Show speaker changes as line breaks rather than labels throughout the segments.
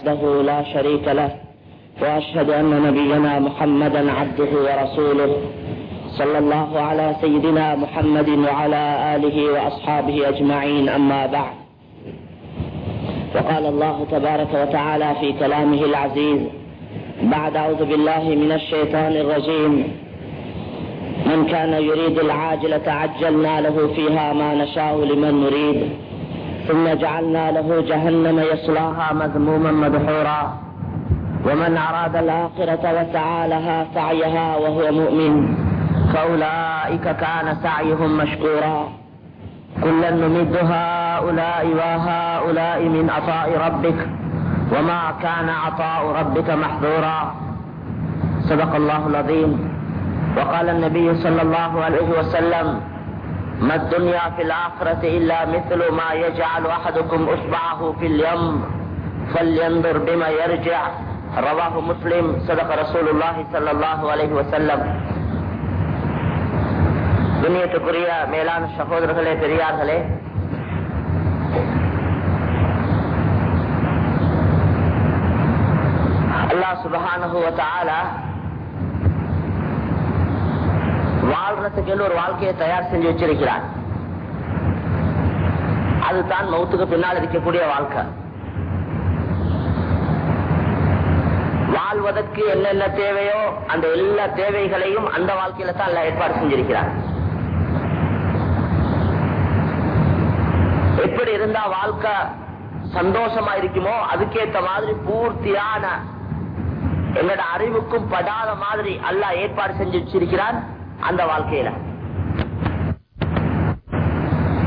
وحده لا شريك له وأشهد أن نبينا محمدا عبده ورسوله صلى الله على سيدنا محمد وعلى آله وأصحابه أجمعين أما بعد. وقال الله تبارك وتعالى في كلامه العزيز بعد أعوذ بالله من الشيطان الرجيم من كان يريد العاجلة عجلنا له فيها ما نشاء لمن نريد. ثم جعلنا له جهنم يصلاها مذموما مدحورا. ومن أراد الآخرة وسعى لها سعيها وهو مؤمن. فأولئك كان سعيهم مشكورا. كلا نمد هؤلاء وهؤلاء من عطاء ربك. وما كان عطاء ربك محظورا. صدق الله العظيم. وقال النبي صلى الله عليه وسلم ما الدنيا في الآخرة إلا مثل ما يجعل أحدكم أصبعه في اليم فلينظر بما يرجع رواه مسلم صدق رسول الله صلى الله عليه وسلم துணியத்துக்குரிய மேலான சகோதரர்களே பெரியார்களே அல்லா சுபகானுகுவத்தால வாழ்றதுக்கு ஒரு வாழ்க்கையை தயார் செஞ்சு வச்சிருக்கிறார். அதுதான் மௌத்துக்கு பின்னால் இருக்கக்கூடிய வாழ்க்கை. வாழ்வதற்கு என்னென்ன தேவையோ அந்த எல்லா தேவைகளையும் அந்த வாழ்க்கையில தான் ஏற்பாடு செஞ்சிருக்கிறார். எப்படி இருந்தா வாழ்க்கை சந்தோஷமா இருக்குமோ அதுக்கேற்ற மாதிரி பூர்த்தியான என்னோட அறிவுக்கும் படாத மாதிரி அல்ல ஏற்பாடு செஞ்சு வச்சிருக்கிறான் அந்த வாழ்க்கையில.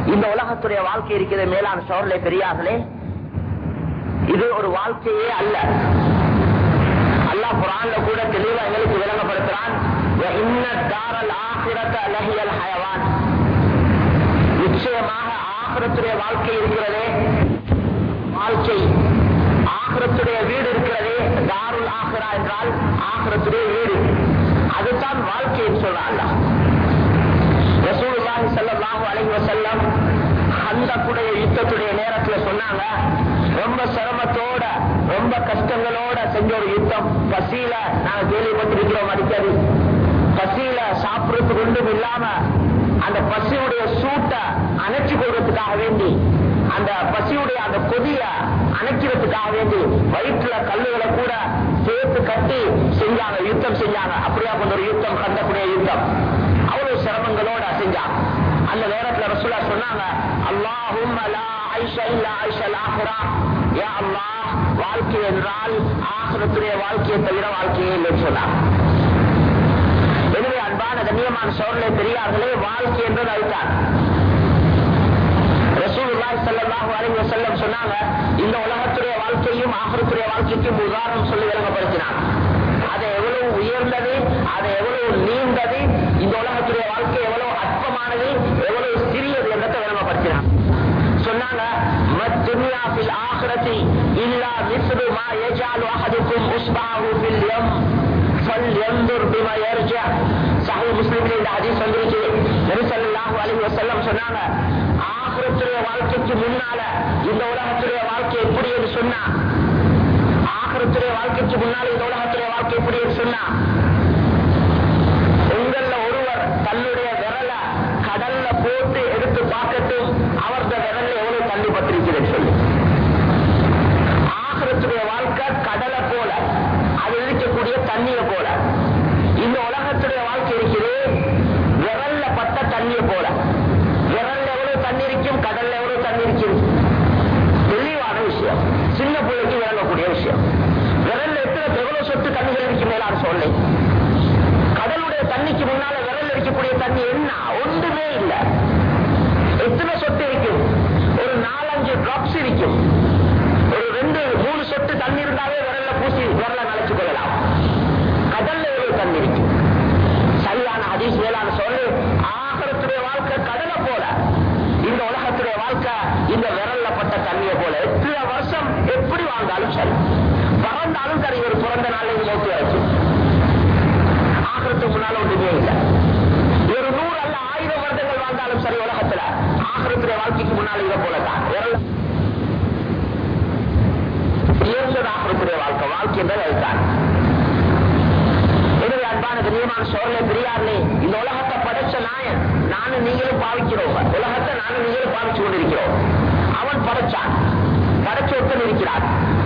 இந்த உலகத்துடைய வாழ்க்கை இருக்கிற மேலான சோழலை பெரியார்களே இது ஒரு வாழ்க்கையே அல்ல. அல்லா குரான்ல கூட தெளிவா எங்களுக்கு விளங்கப்படுத்துறான். நிச்சயமாக ஆகரத்துடைய வாழ்க்கை இருக்கிறதே. வாழ்க்கை ஆகரத்துடைய வீடு இருக்கிறதே. தாருல் ஆகரா என்றால் ஆகரத்துடைய வீடு. அதுதான் வாழ்க்கை சொல்றாங்க ரசூலுல்லாஹி ஸல்லல்லாஹு செல்லம் அந்த கூட யுத்தத்துடைய நேரத்துல சொன்னாங்க. ரொம்ப சிரமத்தோட ரொம்ப கஷ்டங்களோட செஞ்ச ஒரு யுத்தம். பசியில நாங்க கேள்விப்பட்டிருக்கிறோம் அடிக்கடி. பசியில சாப்பிடுறதுக்கு ஒன்றும் இல்லாம அந்த பசியுடைய சூட்டை அணைச்சு கொள்றதுக்காக வேண்டி அந்த பசியுடைய அந்த கொதிய அணைக்கிறதுக்காக வேண்டி வயிற்றுல கல்லுகளை கூட சேர்த்து கட்டி செஞ்சாங்க யுத்தம் செஞ்சாங்க. அப்படியா கொண்ட ஒரு யுத்தம் கண்டக்கூடிய யுத்தம். அவ்வளவு சிரமங்களோட செஞ்சாங்க. அந்த நேரத்துல ரசூலா சொன்னாங்க அல்லாஹும் வாழ்க்கை என்றால் ஆசிரத்துடைய வாழ்க்கையை தவிர வாழ்க்கையே இல்லைன்னு சொன்னாங்க. கண்ணியமான சோழலை பெரியார்களே வாழ்க்கை என்று அழுத்தார். சொன்னாங்க இந்த உலகத்துடைய வாழ்க்கையும் ஆபரத்துடைய வாழ்க்கைக்கும் உதாரணம் சொல்லி விளங்கப்படுத்தினார். அதை எவ்வளவு உயர்ந்தது அதை எவ்வளவு நீண்டது இந்த உலகத்துடைய வாழ்க்கை எவ்வளவு அற்பமானது எவ்வளவு சிறியது என்றதை விளங்கப்படுத்தினார். சொன்னாங்க வாழ்க்கைக்கு முன்னால இந்த உலகத்துடைய வாழ்க்கை எப்படி என்று சொன்னா. வாழ்க்கைக்கு முன்னால இந்த உலகத்துடைய வாழ்க்கை எப்படி என்று சொன்னா. உங்கள ஒருவர் தன்னுடைய விரல கடல்ல போட்டு எடுத்து பார்க்கட்டும் அவரது விரல்ல எவ்வளவு தள்ளி பட்டிருக்கிறது சொல்லி கடலை போல அது இருக்கக்கூடிய தண்ணிய போல. இந்த உலகத்துடைய வாழ்க்கை இருக்குது விரல்ல பட்ட தண்ணிய போல. விரல்ல எவ்வளவு தண்ணி இருக்கும் கடல்ல எவ்வளவு தண்ணி இருக்கும்? தெளிவான விஷயம். சின்ன பிள்ளைக்கு விளங்கக்கூடிய விஷயம். விரல்ல எத்தனை எவ்வளவு சொட்டு தண்ணிகள் இருக்கு மேலான சொல்லை கடலுடைய தண்ணிக்கு முன்னால விரல் இருக்கக்கூடிய தண்ணி என்ன? ஒன்றுமே இல்லை. எத்தனை சொட்டு இருக்கும்? ஒரு நாலஞ்சு டிராப்ஸ் இருக்கும். ரெண்டு மூணு சொட்டு தண்ணி இருந்தாலே விரல்ல பூசி விரல நினைச்சு கொள்ளலாம். கடல்ல எவ்வளவு தண்ணி இருக்கு? சரியான அதிஸ் மேலான சொல்லு. ஆகரத்துடைய வாழ்க்கை கடலை போல. இந்த உலகத்துடைய வாழ்க்கை இந்த விரல்ல பட்ட தண்ணியை போல. எத்தனை வருஷம் எப்படி வாழ்ந்தாலும் சரி. பறந்தாலும் சரி ஒரு பிறந்த நாள் மூத்து வரைக்கும். ஆகலத்துக்கு முன்னால ஒன்றுமே இல்லை. ஒரு நூறு அல்ல ஆயிரம் வருடங்கள் வாழ்ந்தாலும் சரி உலகத்துல. ஆகலத்துடைய வாழ்க்கைக்கு முன்னால் இதை போலதான் விரல்
வாழ்க்கை என்பது அதுதான். எனவே அன்பான கண்ணியமான சோழனை பெரியார்களே இந்த உலகத்தை படைச்ச நாயன் நானும் நீங்களும் பாவிக்கிறோம். உலகத்தை நானும் நீங்களும் பாவிச்சு கொண்டிருக்கிறோம். அவன் படைச்சான். படைச்சு இருக்கிறான்.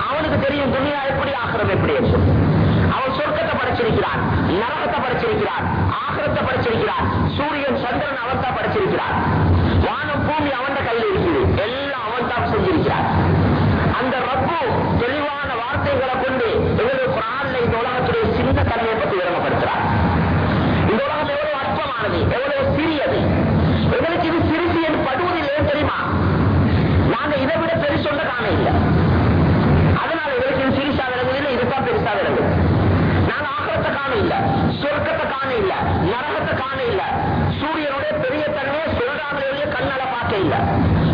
அவனுக்கு தெரியும் துணியா எப்படி ஆகிரம் எப்படி என்று. அவன் சொர்க்கத்தை படைச்சிருக்கிறான் நரகத்தை படைச்சிருக்கிறான் படைச்சிருக்கிறான் சூரியன் சந்திரன் அவன் தான் படைச்சிருக்கிறான். வானம் பூமி அவன் கையில் இருக்குது. எல்லாம் அவன் தான் செஞ்சிருக்கிறான். அந்த ரப்பு தெளிவான வார்த்தைகளை கொண்டு எவ்வளவு குரான்ல இந்த உலகத்துடைய சின்ன தன்மையை பற்றி விளம்பப்படுத்துறார் இந்த உலகம் எவ்வளவு அற்பமானது எவ்வளவு சிறியது எங்களுக்கு இது சிறுசி என்று படுவதில்லை ஏன் தெரியுமா? நாங்க இதை விட பெருசொண்ட காண இல்லை. அதனால எங்களுக்கு இது சிறிசா விளங்குதில்லை இதுதான் பெருசா விளங்குது. நாங்க ஆகரத்தை காண இல்ல சொர்க்கத்தை காண இல்ல நரகத்தை காண இல்ல. பெரிய தன்மையை சொல்றாங்களே கண்ணால பார்க்க இல்ல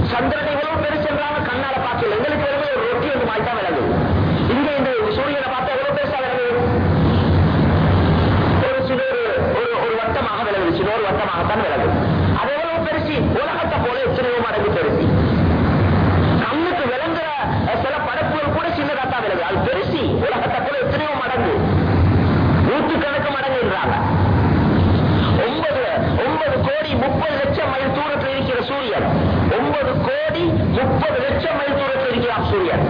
சந்திரனை எவ்வளவு பெருசுன்றாங்க கண்ணால பார்க்க இல்லை எங்களுக்கு வரும்போது ஒரு ரொட்டி வந்து மாதிரி தான் இங்க இந்த சூரியனை பார்த்தா எவ்வளவு பெருசா விலகு ஒரு சில ஒரு- ஒரு வட்டமாக விளங்குது. சில ஒரு வட்டமாகத்தான் விளங்குது. அது எவ்வளவு பெருசி? உலகத்தை போல எத்தனையோ மடங்கு பெருசி. கண்ணுக்கு விளங்குற சில படைப்புகள் கூட சின்னதா தான் அது பெருசி. உலகத்தை போல எத்தனையோ மடங்கு. நூற்றுக்கணக்கு மடங்கு என்றாங்க. ஒன்பது கோடி முப்பது லட்சம் மைல் தூரத்தில் இருக்கிற சூரியன். ஒன்பது கோடி முப்பது லட்சம் மைல் தூரத்தில் இருக்கிறான் சூரியன்.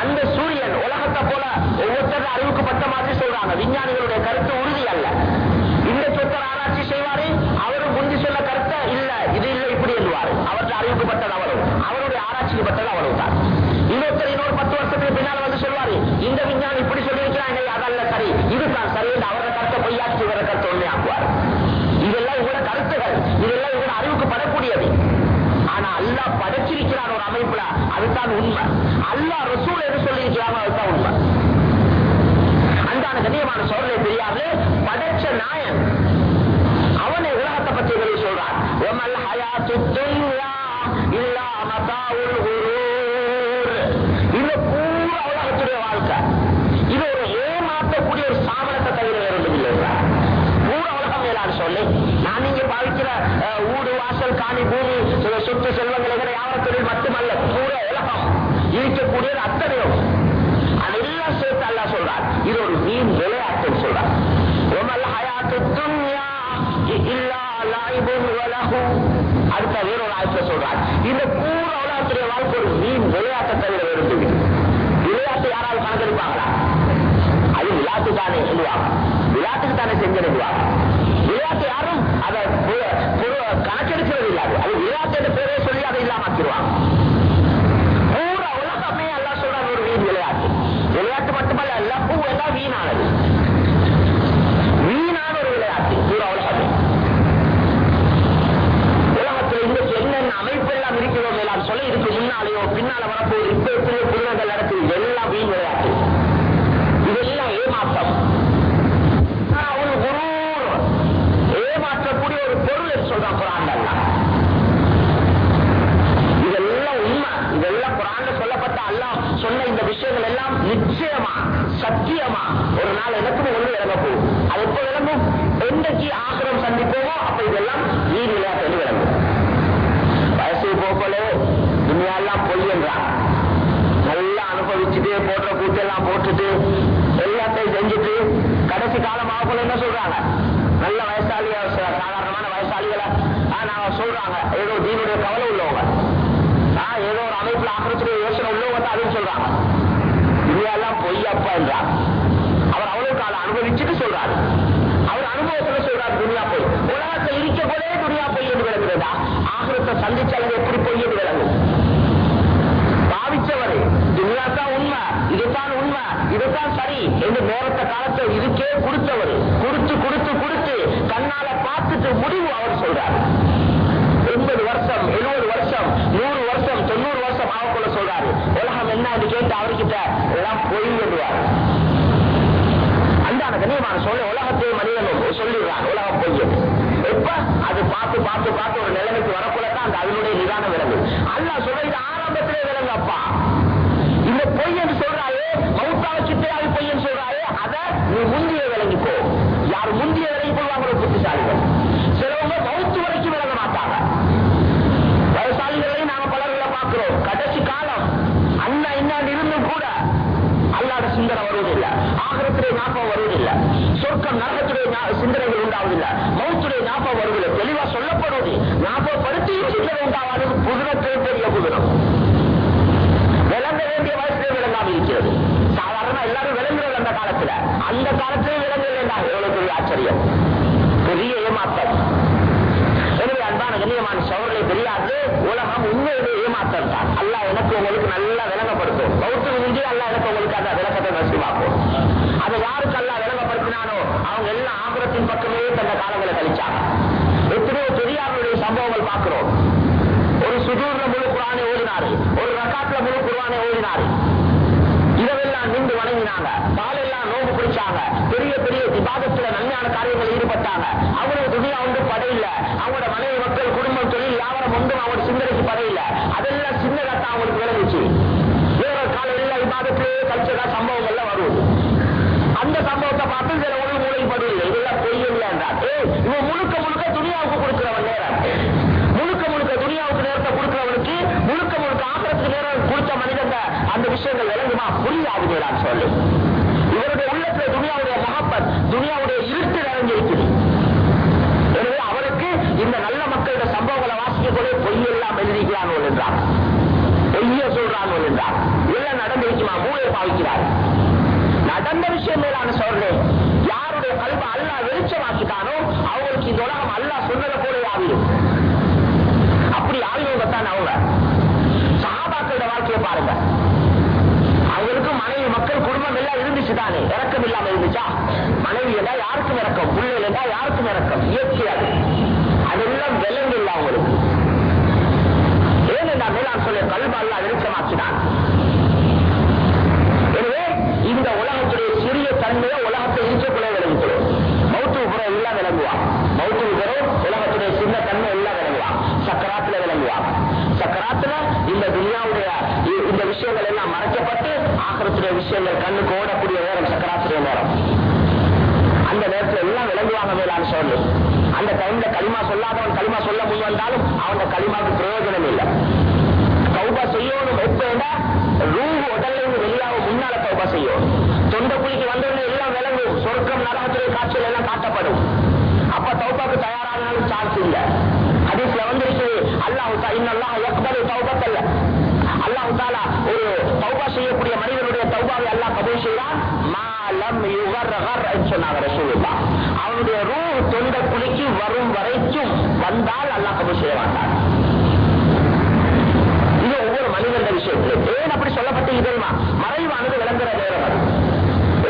அந்த சூரியன் உலகத்தை போல ஒவ்வொருத்தர் அறிவுக்கு பட்ட மாதிரி சொல்றாங்க. விஞ்ஞானிகளுடைய கருத்து உறுதி அல்ல. இந்த சொத்தர் ஆராய்ச்சி செய்வாரு. அவரும் முந்தி சொல்ல கருத்தை இல்ல இது இல்ல இப்படி என்பாரு அவருக்கு அறிவுக்கு பட்டது அவரும் அவருடைய ஆராய்ச்சிக்கு பட்டது அவரும் தான். இன்னொருத்தர் இன்னொரு பத்து வருஷத்துக்கு பின்னால் வந்து சொல்வாரு இந்த விஞ்ஞானி இப்படி சொல்லியிருக்கிறாங்க அதல்ல சரி. இதுதான் சரி என்று அவரோட கருத்தை பொய்யாச்சு இவர கருத்தை உண்மை ஆக்குவார் இதெல்லாம் கருத்துகள் இதெல்லாம் இவங்க அறிவுக்கு படக்கூடியது. ஆனா அல்லா படைச்சிருக்கிறான் ஒரு அமைப்புல அதுதான் உண்மை. அல்லா ரசூல் என்று சொல்லியிருக்கிறானோ அதுதான் உண்மை. அன்பான கண்ணியமான சோழனை தெரியாது படைச்ச நாயன் அவனை உலகத்தை பற்றி வெளியே சொல்றான். இது பூரா உலகத்துடைய வாழ்க்கை. இது ஒரு ஏமாற்றக்கூடிய ஒரு சாதனத்தை தவிர காணி பூமி சில சொத்து செல்வங்கள் எங்களை யாவரத்தொழில் மட்டுமல்ல பூரா உலகம் இருக்கக்கூடியது அத்தனையும் அதெல்லாம் சேர்த்து அல்ல சொல்றார் இது ஒரு வீண் விளையாட்டு சொல்றார் அடுத்த வேறொரு ஆயத்துல சொல்றார் இந்த பூரா உலகத்துடைய வாழ்க்கை ஒரு வீண் விளையாட்டை தவிர வேறு விளையாட்டு யாராவது கணக்கெடுப்பாங்களா? அது விளையாட்டு தானே சொல்லுவாங்க. விளையாட்டுக்கு தானே செஞ்சிருக்குவாங்க கணக்கெடுக்கிறது இல்லாது அது விளையாட்டு பேரே சொல்லி அதை இல்லாமக்கிடுவாங்க. பூரா உலகமே எல்லாம் சொல்றாங்க ஒரு வீண் விளையாட்டு. விளையாட்டு மட்டுமல்ல லப்பு எல்லாம் வீணானது. வீணான ஒரு விளையாட்டு பூரா உலகமே. உலகத்தில் இன்றைக்கு என்னென்ன அமைப்பு எல்லாம் இருக்கிறோம் எல்லாம் சொல்ல இதுக்கு முன்னாலேயோ பின்னால வரப்போது இப்ப எத்தனையோ புதுநகர் நடக்குது. எல்லாம் வீண் விளையாட்டு. இதெல்லாம் ஏமாற்றம் ஆனா, ஒரு குரூர் ஏமாற்றக்கூடிய ஒரு பொருள் குரான் இதெல்லாம் உண்மை. இதெல்லாம் குரான் சொல்லப்பட்ட அல்லாஹ் சொன்ன இந்த விஷயங்கள் எல்லாம் நிச்சயமா சத்தியமா. ஒரு நாள் எனக்கும் ஒன்று இறங்கப்போ அது எப்போ இறங்கும்? என்றைக்கு ஆசிரம் சந்திப்போமோ அப்ப இதெல்லாம் வீண் விளையாட்டு என்று வயசு போக்கலே துணியெல்லாம் பொய் என்றான் நல்லா அனுபவிச்சுட்டு போடுற கூட்டெல்லாம் போட்டுட்டு எல்லாத்தையும் செஞ்சுட்டு கடைசி காலமாக போல என்ன சொல்றாங்க. நல்ல ஏதோ தீனுடைய கவலை உள்ளவங்க. நான் ஏதோ ஒரு அமைப்புல ஆக்கிரத்துடைய யோசனை உள்ளவங்க தான் அதுவும் சொல்றாங்க. இதெல்லாம் பொய்யப்பா என்றார். அவர் அவ்வளவு காலம் அனுபவிச்சுட்டு சொல்றாரு. அவர் அனுபவத்துல சொல்றாரு துணியா போய். உலகத்தை இருக்க போதே துணியா பொய் என்று விளங்குறதா ஆகிரத்தை சந்திச்சாலும் எப்படி பொய் என்று விளங்கும்? பாவிச்சவர் துனியாத்தான் உண்மை இதுதான் உண்மை இதுதான் சரி என்று நேரத்த காலத்தை இதுக்கே கொடுத்தவர். கொடுத்து கொடுத்து கொடுத்து கண்ணால பார்த்துட்டு முடிவு அவர் சொல்றாரு. அந்தான கண்ணியமான சொல்ல உலகத்தை மனிதன் உலகம் எப்ப? அது பார்த்து பார்த்து பார்த்து ஒரு நிலைமைக்கு வரக்குள்ளதான் அந்த அதனுடைய நிதானம் விளங்கு அல்லாஹ் சொல்றது ஆரம்பத்திலே விளங்கு மௌத்துடைய ஞாபகம் தெளிவா சொல்லப்படுவது ஞாபகப்படுத்தி பெரிய புதினம் விளங்க வேண்டிய வயசுல இருக்கிறது. சாதாரண எல்லாரும் விளங்குறது அந்த காலத்துல. அந்த காலத்திலே எவ்வளவு பெரிய ஆச்சரியம். பெரிய ஏமாத்தம் எனவே அன்பான கண்ணியமான தெரியாது உலகம் உண்மையிலே ஏமாத்தம் தான். அல்லாஹ் எனக்கு உங்களுக்கு நல்லா விளங்கப்படுத்தும். பௌத்தம் இன்றி அல்லாஹ் எனக்கு உங்களுக்கு அந்த விளக்கத்தை நசிவாக்கும் அதை யாருக்கு அல்ல விளங்கப்படுத்தினானோ அவங்க எல்லாம் ஆபரத்தின் பக்கமே தந்த காலங்களை கழிச்சாங்க. எத்தனையோ பெரியாருடைய சம்பவங்கள் பார்க்கிறோம். ஒரு சுதூர்ல முழு குரானை ஓடினாரு ஒரு ரக்காட்ல முழு குரானை ஓடினாரு இரவெல்லாம் நின்று வணங்கினாங்க. பாலெல்லாம் நோம்பு பிடிச்சாங்க. பெரிய பெரிய விவாதத்துல நன்மையான காரியங்கள் ஈடுபட்டாங்க. அவங்களுக்கு துணியா ஒன்று படையில அவங்களோட மனைவி மக்கள் குடும்பம் தொழில் யாவரம் ஒன்றும் அவங்க சிந்தனைக்கு படையில அதெல்லாம் சின்னதாத்தான் அவங்களுக்கு விளங்குச்சு வேற கால எல்லா விவாதத்திலேயே கல்ச்சரா சம்பவங்கள்லாம் வருவது அந்த சம்பவத்தை பார்த்து சில ஒரு மூளைப்படுவது இதெல்லாம் பொய் இல்லை என்றார் இவன் முழுக்க முழுக்க துணியாவுக்கு கொடுக்கிறவன் நேரம் முழுக்க முழுக்க துணியாவுக்கு நேரத்தை கொடுக்கிறவனுக்கு முழுக்க முழுக்க ஆத்திரத்துக்கு நேரம் கொடுத்த மனிதங்க அந்த விஷயங்கள் விளங்குமா? புரியாது நான் சொல்லு. இவருடைய உள்ளத்துல துணியாவுடைய மகப்பத் துணியாவுடைய இருட்டு நிறைஞ்சிருக்குது. எனவே அவருக்கு இந்த நல்ல மக்களோட சம்பவங்களை வாசிக்கக்கூடிய பொய்யெல்லாம் எழுதிக்கிறான் என்றார். பொய்ய சொல்றான் என்றார். எல்லாம் நடந்திருக்குமா? மூளை பாவிக்கிறார். நடந்த விஷயம் மேலான சொல்றேன் யாருடைய கல்வ அல்லாஹ் வெளிச்சமாக்கிட்டானோ அவங்களுக்கு இந்த உலகம் அல்லாஹ் சொன்னதை போல ஆவிடும் அப்படி ஆவியவங்க தான் அவங்க. சகாபாக்களோட வாழ்க்கையை பாருங்க. அவங்களுக்கு மனைவி மக்கள் குடும்பம் எல்லாம் இருந்துச்சு தானே. இறக்கம் இல்லாம இருந்துச்சா? மனைவி என்றா யாருக்கும் இறக்கம் பிள்ளைகள் என்றா யாருக்கும் இறக்கம் இயற்கையாது அது அதெல்லாம் விலங்கு இல்லை அவங்களுக்கு. நான் மேலான் சொல்ல கல்வ அல்லா வெளிச்சமாக்கினான் எனவே இந்த உலகத்துடைய சிறிய தன்மையை உலகத்தை இருக்கக்குள்ளே விளங்குகிறோம் மௌத்து புறம் எல்லாம் விளங்குவான் மௌத்து புறம் உலகத்துடைய சின்ன தன்மை எல்லாம் விளங்குவான் சக்கராத்துல விளங்குவான் சக்கராத்துல இந்த துனியாவுடைய இந்த விஷயங்கள் எல்லாம் மறைக்கப்பட்டு ஆக்கிரத்துடைய விஷயங்கள் கண்ணுக்கு ஓடக்கூடிய நேரம் சக்கராத்துடைய நேரம். அந்த நேரத்துல எல்லாம் விளங்குவாங்க மேலான்னு சொல்லு அந்த டைம்ல களிமா சொல்லாதவன் களிமா சொல்ல முன் வந்தாலும் அவன் களிமாவுக்கு பிரயோஜனம் இல்லை. கௌபா செய்யணும் எப்ப ரூஹ் உடல்ல இருந்து வெளியாக முன்னால தௌபா செய்யணும் தொண்ட குழிக்கு வந்தவங்க எல்லாம் விளங்கும் சொர்க்கம் நரகத்துறை காட்சிகள் எல்லாம் காட்டப்படும். அப்ப தௌபாக்கு தயாரானாலும் சான்ஸ் இல்லை. ஹதீஸ்ல வந்திருக்கு அல்லாஹ் தா இன்னல்லாஹ் யக்பலு தௌபத்தல்ல. அல்லாஹ் தாலா ஒரு தௌபா செய்யக்கூடிய மனிதனுடைய தௌபாவை அல்லாஹ் கபூல் செய்கிறான் மாலம் யுகர்ஹர் என்று சொன்னாங்க ரசூலுல்லாஹ். அவனுடைய ரூ தொண்ட குழிக்கு வரும் வரைக்கும் வந்தால் அல்லாஹ் கபூல் செய்ய மாட்டான். மனிதன் விஷயத்தில். ஏன் அப்படி சொல்லப்பட்டு இதெல்லாம் மறைவானது விளங்குற நேரம்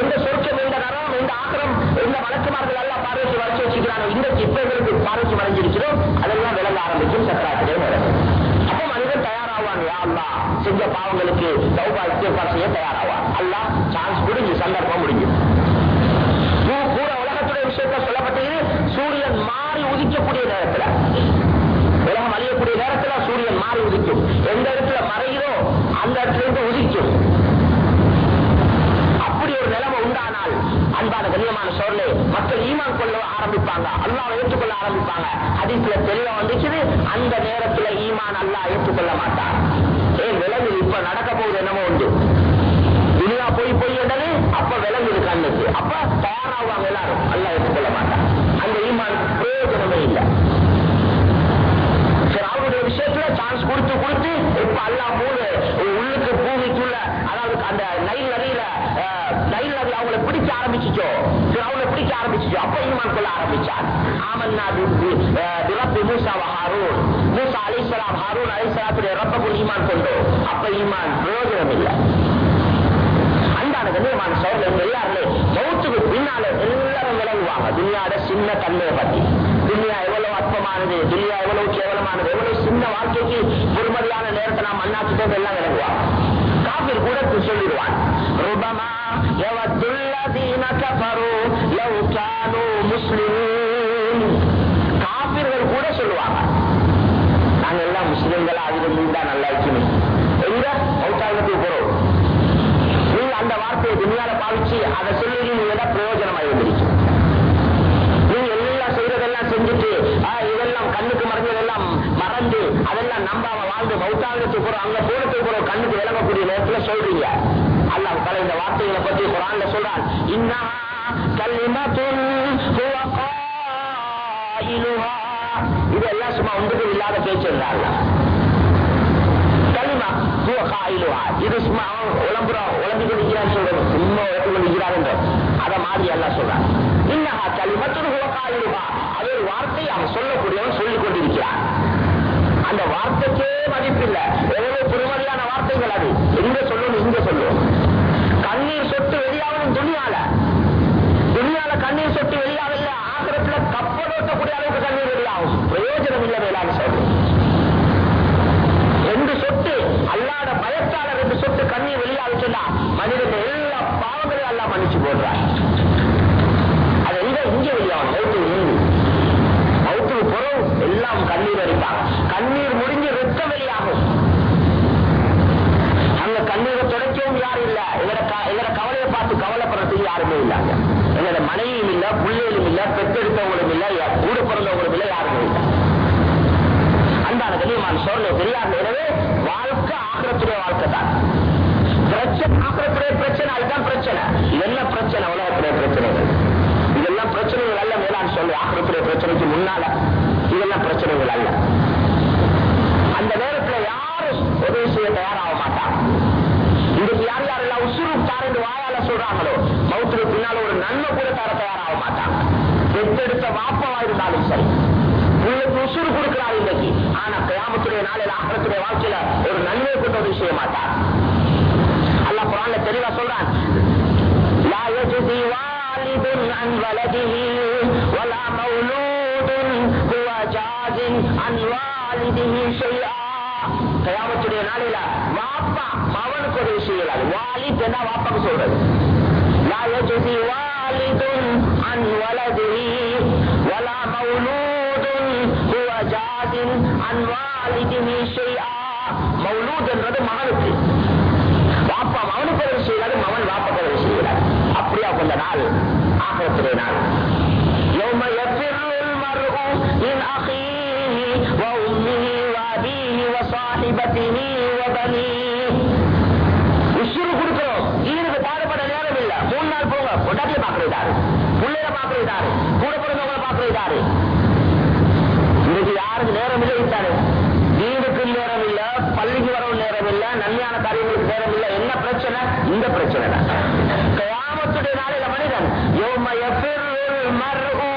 எந்த சொர்க்கம் எந்த நரம் எந்த ஆக்கிரம் எந்த வழக்குமார்கள் எல்லாம் பார்வைக்கு வளர்ச்சி வச்சுக்கிறானோ இன்றைக்கு இப்ப எங்களுக்கு பார்வைக்கு மறைஞ்சிருக்கிறோம். அதெல்லாம் விளங்க ஆரம்பிக்கும் சக்கராத்திலே நேரம் அப்ப மனிதன் தயாராவான். யா செஞ்ச பாவங்களுக்கு தௌபா இஸ்திஃபா செய்ய தயாராவான். அல்லாஹ் சான்ஸ் முடிஞ்சு சந்தர்ப்பம் முடிஞ்சு. பூரா உலகத்துடைய விஷயத்த சொல்லப்பட்டது சூரியன் மாறி உதிக்கக்கூடிய நேரத்துல உலகம் அழியக்கூடிய நேரத்துல சூரியன் மாறி உதிக்கும். எந்த இடத்துல மறையுதோ அந்த இடத்துல இருந்து உதிக்கும். அப்படி ஒரு நிலைமை உண்டானால் அன்பான கண்ணியமான சோழலே மக்கள் ஈமான் கொள்ள ஆரம்பிப்பாங்க. அல்லாவை ஏற்றுக்கொள்ள ஆரம்பிப்பாங்க. ஹதீஸ்ல தெளிவா வந்துச்சுது அந்த நேரத்துல ஈமான் அல்லா ஏற்றுக்கொள்ள மாட்டான். ஏன் விலங்கு இப்ப நடக்க போகுது என்னமோ உண்டு. துணியா போய் போய் என்றது அப்ப விலங்குது கண்ணுக்கு. அப்ப தயாராகுவாங்க எல்லாரும். அல்லா ஏற்றுக்கொள்ள மாட்டான். அந்த ஈமான் பிரயோஜனமே இல்லை சரி அவருடைய காசு கொடுத்து கொடுத்து இப்ப அல்லாஹ் மூணு உள்ளுக்கு பூமிக்குள்ள அதாவது அந்த நைல் நதியில நைல் நதி அவங்களை பிடிக்க ஆரம்பிச்சுச்சோ? அவங்களை பிடிக்க ஆரம்பிச்சுச்சோ? அப்ப ஈமான் கொள்ள ஆரம்பிச்சான் ஆமன்னா ரப்பி மூசா வ ஹாரூன். மூசா அலைஹிஸ்ஸலாம் ஹாரூன் அலைஹிஸ்ஸலாத்துடைய ரப்பக்குள் ஈமான் கொண்டோம் அப்ப ஈமான் பிரயோஜனம் இல்லை. அன்பான கண்ணியமான சோழர்கள் எல்லாருமே மௌத்துக்கு பின்னால எல்லாரும் விளங்குவாங்க. துனியாட சின்ன தன்மையை பத்தி. கேவலமானது. துல்லியா எவ்வளவு கேவலமானது? எவ்வளவு சின்ன வாழ்க்கைக்கு பொறுமதியான நேரத்தை நாம் அண்ணாக்கிட்டே எல்லாம் விளங்குவாங்க காப்பீர் கூட சொல்லிடுவான். ரூபமா இன்னஹா கலிமத்துன் ஹுவ قائلها. இதெல்லாம் சும்மா ஒன்றுக்கு இல்லாத பேச்சிருந்தாங்க கலிமா ஹுவ قائلها. இது சும்மா அவன் உழம்புறான் உழம்பி கொண்டிருக்கிறான்னு சொல்றது சும்மா உழம்பி கொண்டிருக்கிறான் என்ற அத மாதிரி எல்லாம் சொல்றான் இன்னஹா கலிமத்துன் ஹுவ قائلها. அது ஒரு வார்த்தை அவன் சொல்லக்கூடியவன் சொல்லிக் கொண்டிருக்கிறான் அந்த வார்த்தைக்கே மதிப்பில்லை எவ்வளவு பெருமதியான வார்த்தைகள் அது எங்க சொல்லணும் இங்க சொல்லணும் கண்ணீர் சொட்டு வெளியாகணும் துணியால. துணியால கண்ணீர் சொட்டு வெளியாகல ஆகிரத்துல கப்பலோட்டக்கூடிய அளவுக்கு கண்ணீர் வெளியாகும். பிரயோஜனம் இல்லை வேளாண் சொல்றேன் ரெண்டு சொட்டு அல்லாத பயத்தால ரெண்டு சொட்டு கண்ணீர் வெளியாக சொன்னா மனிதன் எல்லா பாவங்களையும் எல்லாம் மன்னிச்சு போடுறான். அது எங்க இங்க வெளியாகும் மௌத்து மௌத்துக்கு புறம் எல்லாம் கண்ணீர் அடிப்பாங்க. கண்ணீர் முடிஞ்சு ரத்தம் வெளியாகும். கண்ணீரை துடைக்கவும் யாரும் இல்ல. எங்கட க- எங்கட கவலையை பார்த்து கவலைப்படுறதுக்கு யாருமே இல்லாங்க. எங்கட மனைவியும் இல்ல பிள்ளைகளும் இல்ல பெற்றெடுத்தவங்களும் இல்ல யா- கூட பிறந்தவங்களும் இல்ல யாருமே இல்லை. அன்பான கண்ணியமான சோழனை பெரியார் எனவே வாழ்க்கை ஆக்கிரத்துடைய வாழ்க்கை தான் பிரச்சனை ஆக்கிரத்துடைய பிரச்சனை அதுதான் பிரச்சனை. இது என்ன பிரச்சனை? உலகத்துடைய பிரச்சனைகள். இதெல்லாம் பிரச்சனைகள் அல்ல மேலான் சொல்லு ஆக்கிரத்துடைய பிரச்சனைக்கு முன்னால இதெல்லாம் பிரச்சனைகள் அல்ல. அந்த நேரத்துல யாரும் உதவி செய்ய தயாராக மாட்டாங்க இன்றைக்கு யார் யாரெல்லாம் உசுறு தாரண்டு வாயால சொல்றாங்களோ மௌத்துக்கு பின்னால ஒரு நன்மை கூட தர தயாராக மாட்டாங்க பெற்றெடுத்த வாப்பவா இருந்தாலும் சரி உங்களுக்கு உசுறு கொடுக்கிறார் இன்னைக்கு ஆனா கிராமத்துடைய நாளில் ஆக்கிரத்துடைய வாழ்க்கையில ஒரு நன்மை கொண்டு உதவி செய்ய மாட்டார் அல்லாஹ் குரான்ல தெளிவா சொல்றான் لا يجزي والد عن ولده ولا مولود هو جاز عن والده شيئا கயாமத்துடைய நாளில வாப்பா மவனுக்கு ஒரு விஷயம் இல்லாது வாலித் என்ன வாப்பாக்கு சொல்றது لا يجزي والد عن ولده ولا مولود هو جاز عن والده شيئا மௌலூத் என்றது மகனுக்கு வாப்பா மகனுக்கு ஒரு செய்யலாது மகன் வாப்பாக்கு ஒரு செய்யலாது அப்படியா கொஞ்ச நாள் நேரம் இல்லை விட்டாரு வீடுக்கு நேரம் இல்ல பள்ளிக்கு வரவும் நேரம் இல்ல நன்மையான காரியங்களுக்கு நேரம் இல்ல என்ன பிரச்சனை? இந்த பிரச்சனை தான். கயாமத்துடைய நாளில மனிதன் யோம யஃபிருல் மர்உ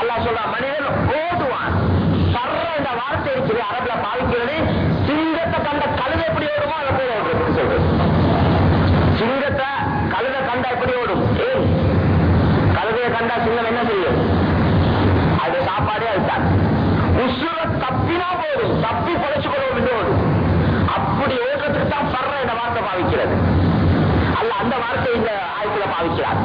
அல்லாஹ் சொல்றான் மனிதன் ஓடுவான். பர்ற இந்த வார்த்தை இருக்குது அரபுல பாவிக்கிறது சிங்கத்தை கண்ட கழுதை எப்படி ஓடுமோ அதை போல ஓடுறது சொல்றது. சிங்கத்தை கழுதை கண்டா எப்படி ஓடும்? ஏன் கழுதையை கண்டா சிங்கம் என்ன செய்யும் அது சாப்பாடே அதுதான். உசுர தப்பினா போதும். தப்பி படைச்சு கொள்ள வேண்டும் அப்படி ஓடுறதுக்கு தான் பர்ற இந்த வார்த்தை பாவிக்கிறது. அல்ல அந்த வார்த்தை இந்த ஆயத்துல பாவிக்கிறார்.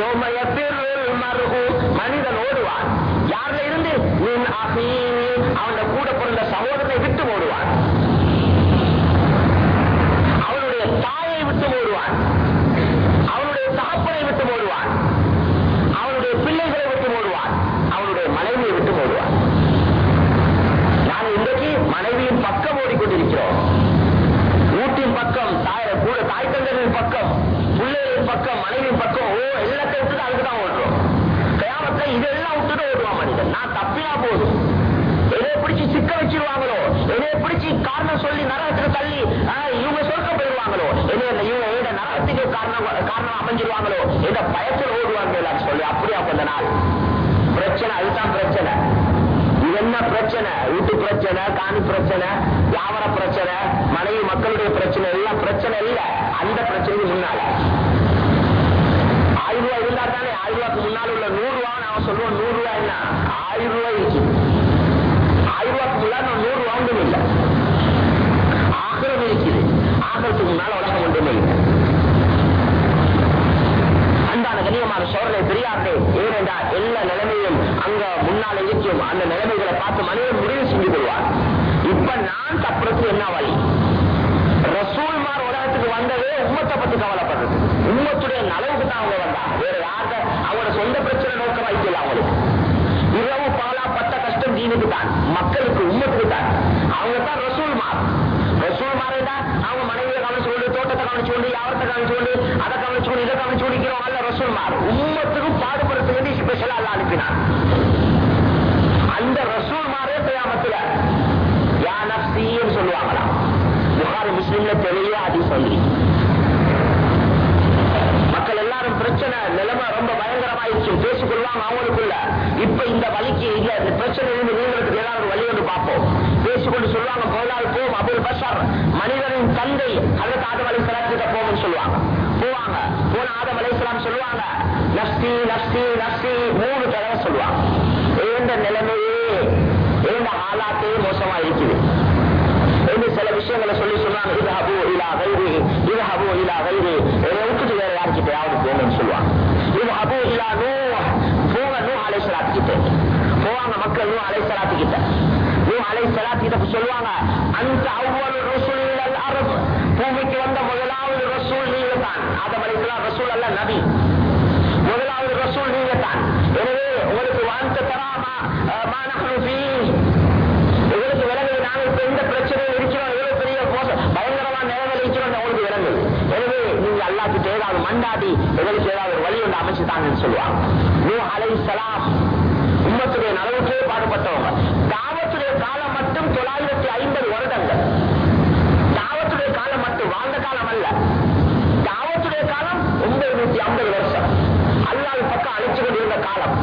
யோம யஃபிருல் மர்உ மனிதன் ஓடுவான். யார்ல இருந்து? மின் அஹீ அவன் கூட பிறந்த சகோதரனை விட்டு ஓடுவான். அவனுடைய தாயை விட்டு ஓடுவான். பக்கம் மனைவி பக்கம் ஓ எல்லாத்தையும் விட்டுட்டு அதுக்கு தான் ஓடுறோம். கயாமத்தை இதெல்லாம் விட்டுட்டு ஓடுவான் மனிதன். நான் தப்பினா போதும். என்னைய பிடிச்சி சிக்க வச்சிருவாங்களோ? என்னைய பிடிச்சி காரணம் சொல்லி நரகத்துக்கு தள்ளி இவங்க சொர்க்க போயிடுவாங்களோ? என்ன இவங்க ஏட நரகத்துக்கு காரணம் காரணம் அமைஞ்சிருவாங்களோ? எந்த பயத்தில் ஓடுவாங்க சொல்லி அப்படியா கொஞ்ச நாள்? பிரச்சனை அதுதான் பிரச்சனை. என்ன பிரச்சனை? வீட்டு பிரச்சனை காணி பிரச்சனை வியாபார பிரச்சனை மனைவி மக்களுடைய பிரச்சனை எல்லாம் பிரச்சனை இல்ல. அந்த பிரச்சனைக்கு முன்னால ஆயிரம் ரூபாய் இருந்தா தானே ஆயிரம் ரூபாய்க்கு முன்னால உள்ள நூறு ரூபா நான் சொல்லுவோம் நூறு ரூபாய் என்ன? ஆயிரம் ரூபாய் இருக்கு. ஆயிரம் ரூபாய்க்கு முன்னால நான் நூறு வாங்கும் இல்லை. ஆகிரம் இருக்குது. ஆகிறதுக்கு முன்னால உலகம் ஒன்றுமே இல்லை? அன்பான கண்ணியமான சோழனை பெரியார்களே ஏனென்றால் எல்லா நிலைமையும் அங்க முன்னால் இருக்கும். அந்த நிலைமைகளை பார்த்து மனிதன் முடிவு செஞ்சு கொள்வார் இப்ப நான் தப்புறதுக்கு என்ன வழி? ரசூல்மார் உலகத்துக்கு வந்ததே உம்மத்தை பத்தி கவலைப்படுறது என்ற அளவுக்கு தான் அவங்க வந்தா வேற யார்கிட்ட? அவங்களோட சொந்த பிரச்சனை நோக்கமா இல்லை அவங்களுக்கு. இவ்வளவு பாலாப்பட்ட கஷ்டம் தீனுக்கு தான். மக்களுக்கு உண்மைக்கு தான். அவங்க தான் ரசூல்மார் ரசூல்மாரே தான் அவங்க மனைவியை கவனிச்சோண்டு தோட்டத்தை கவனிச்சோண்டு யாவரத்தை கொண்டு அதை கவனிச்சோண்டு இதை கவனிச்சோடிக்கிறோம் அல்ல ரசூல்மார் உண்மத்துக்கும் பாடுபடுத்துக்கு ஸ்பெஷலா அல்ல அனுப்பினார். அந்த ரசூல் ரசூல்மாரே பிரயாமத்துல யா நப்சின்னு சொல்லுவாங்களாம். புகார் முஸ்லீம்ல தெளிவா அது சொல்லி பிரச்சனை நிலைமை ரொம்ப பயங்கரமாயிருச்சு. பேசிக் கொள்வாங்க அவங்களுக்குள்ள. இப்ப இந்த வழிக்கு இல்ல இந்த பிரச்சனை இருந்து நீங்கிறதுக்கு ஏதாவது வழி என்று பார்ப்போம். பேசிக்கொண்டு சொல்லுவாங்க போனால் போவோம் அபுல் பஷார். மனிதனின் தந்தை அதற்கு ஆதம் அலை சலாத்திட்ட போவோம்னு சொல்லுவாங்க. போவாங்க. போன ஆதம் அலை சொல்லுவாங்க. நஷ்டி நஷ்டி நஷ்டி மூணு தடவை சொல்லுவாங்க. ஏந்த நிலைமையே ஏந்த ஆளாத்தையே மோசமா இருக்குது என்று சில விஷயங்களை சொல்லி சொன்னாங்க இது ஹபு இலா கைது இது ஹபு இலா கைது என்னை விட்டுட்டு வேற யாருக்கிட்டையாவது போங்கன்னு சொல்லுவாங்க இது ஹபு இலா நூ போங்க நூ அலை கிட்ட போவாங்க மக்கள் நூ அலை கிட்ட நூ அலை கிட்ட சொல்லுவாங்க அந்த அவ்வளவு ரசூல் அரபு பூமிக்கு வந்த முதலாவது ரசூல் நீங்க தான் ஆதம் அலைசலாம் ரசூல் அல்ல நபி முதலாவது ரசூல் நீங்க தான் எனவே உங்களுக்கு வாழ்த்து தராமா மாநகரு ஃபீ உங்களுக்கு விலங்குது நாங்கள் இப்ப எந்த பிரச்சனையும் இருக்கிறோம் எவ்வளவு பெரிய மோசம் பயங்கரமான நிலைமையில இருக்கிறோம் உங்களுக்கு விலங்குது எனவே நீங்க அல்லாத்துக்கு பொண்டாட்டி மண்டாடி எங்களுக்கு ஏதாவது ஒரு வழி ஒன்று அமைச்சு சொல்லுவாங்க. நூ அலை சலாம் உம்மத்துடைய நலவுக்கே பாடுபட்டவங்க. தாவத்துடைய காலம் மட்டும் தொள்ளாயிரத்தி ஐம்பது வருடங்கள். தாவத்துடைய காலம் மட்டும் வாழ்ந்த காலம் அல்ல. தாவத்துடைய காலம் ஒன்பது நூத்தி ஐம்பது வருஷம். அல்லாஹ் பக்கம் அழைச்சு கொண்டிருந்த காலம்.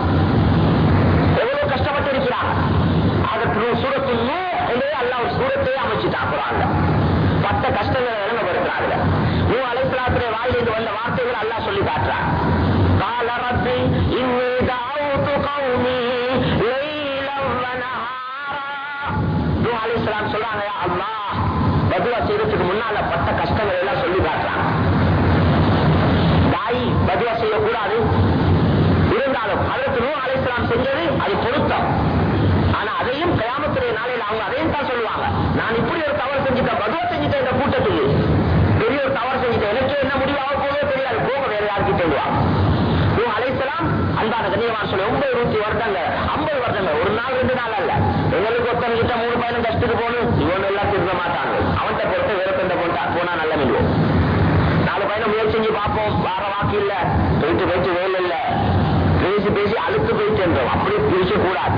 எவ்வளவு கஷ்டப்பட்டு இருக்கிறாங்க அதற்கு சூரத்து நூ என்றே அல்லாஹ் ஒரு சூரத்தையே அமைச்சுட்டாங்க பட்ட கஷ்டங்களை காட்டுறாங்க நூ வந்த வார்த்தைகள் அல்லா சொல்லி காட்டுறான். காலரத்தி இவ்விதாவது கௌமி நூ அலைத்தலாம் சொல்றாங்க அம்மா பதுவா செய்யறதுக்கு முன்னால பட்ட கஷ்டங்கள் எல்லாம் சொல்லி காட்டுறான். தாய் பதுவா செய்யக்கூடாது. இருந்தாலும் அதற்கு நூ அலைத்தலாம் செஞ்சது அது பொருத்தம். ஆனா அதையும் கயாமத்துடைய நாளையில் அவங்க அதையும் தான் சொல்லுவாங்க. நான் இப்படி ஒரு தவறு செஞ்சுட்டேன் பதுவா செஞ்சுட்டேன் இந்த கூட்டத்துக்கு. ஒரு தவறு செஞ்சுட்டேன். எனக்கு என்ன முடிவாக போதோ தெரியாது. போக வேற யாருக்கு சொல்லுவாங்க நூ அலைஹிஸ்ஸலாம் அன்பான கண்ணியமான சொல்லி ஒன்பது நூத்தி வருடங்கள் ஐம்பது வருடங்கள் ஒரு நாள் ரெண்டு நாள் அல்ல. எங்களுக்கு ஒருத்தன் கிட்ட மூணு பையனும் கஷ்டத்துக்கு போகணும். இவன் எல்லாம் திரும்ப மாட்டாங்க. அவன்கிட்ட பொறுத்த வேறப்பெண்ட போட்டா போனா நல்ல நில்வோம் நாலு பையனை முயற்சி செஞ்சு பார்ப்போம். வார வாக்கு இல்ல. போயிட்டு போயிட்டு வேலை இல்ல. பேசி பேசி அழுத்து போயிட்டு என்றோம் அப்படி பிரிச்சு கூடாது.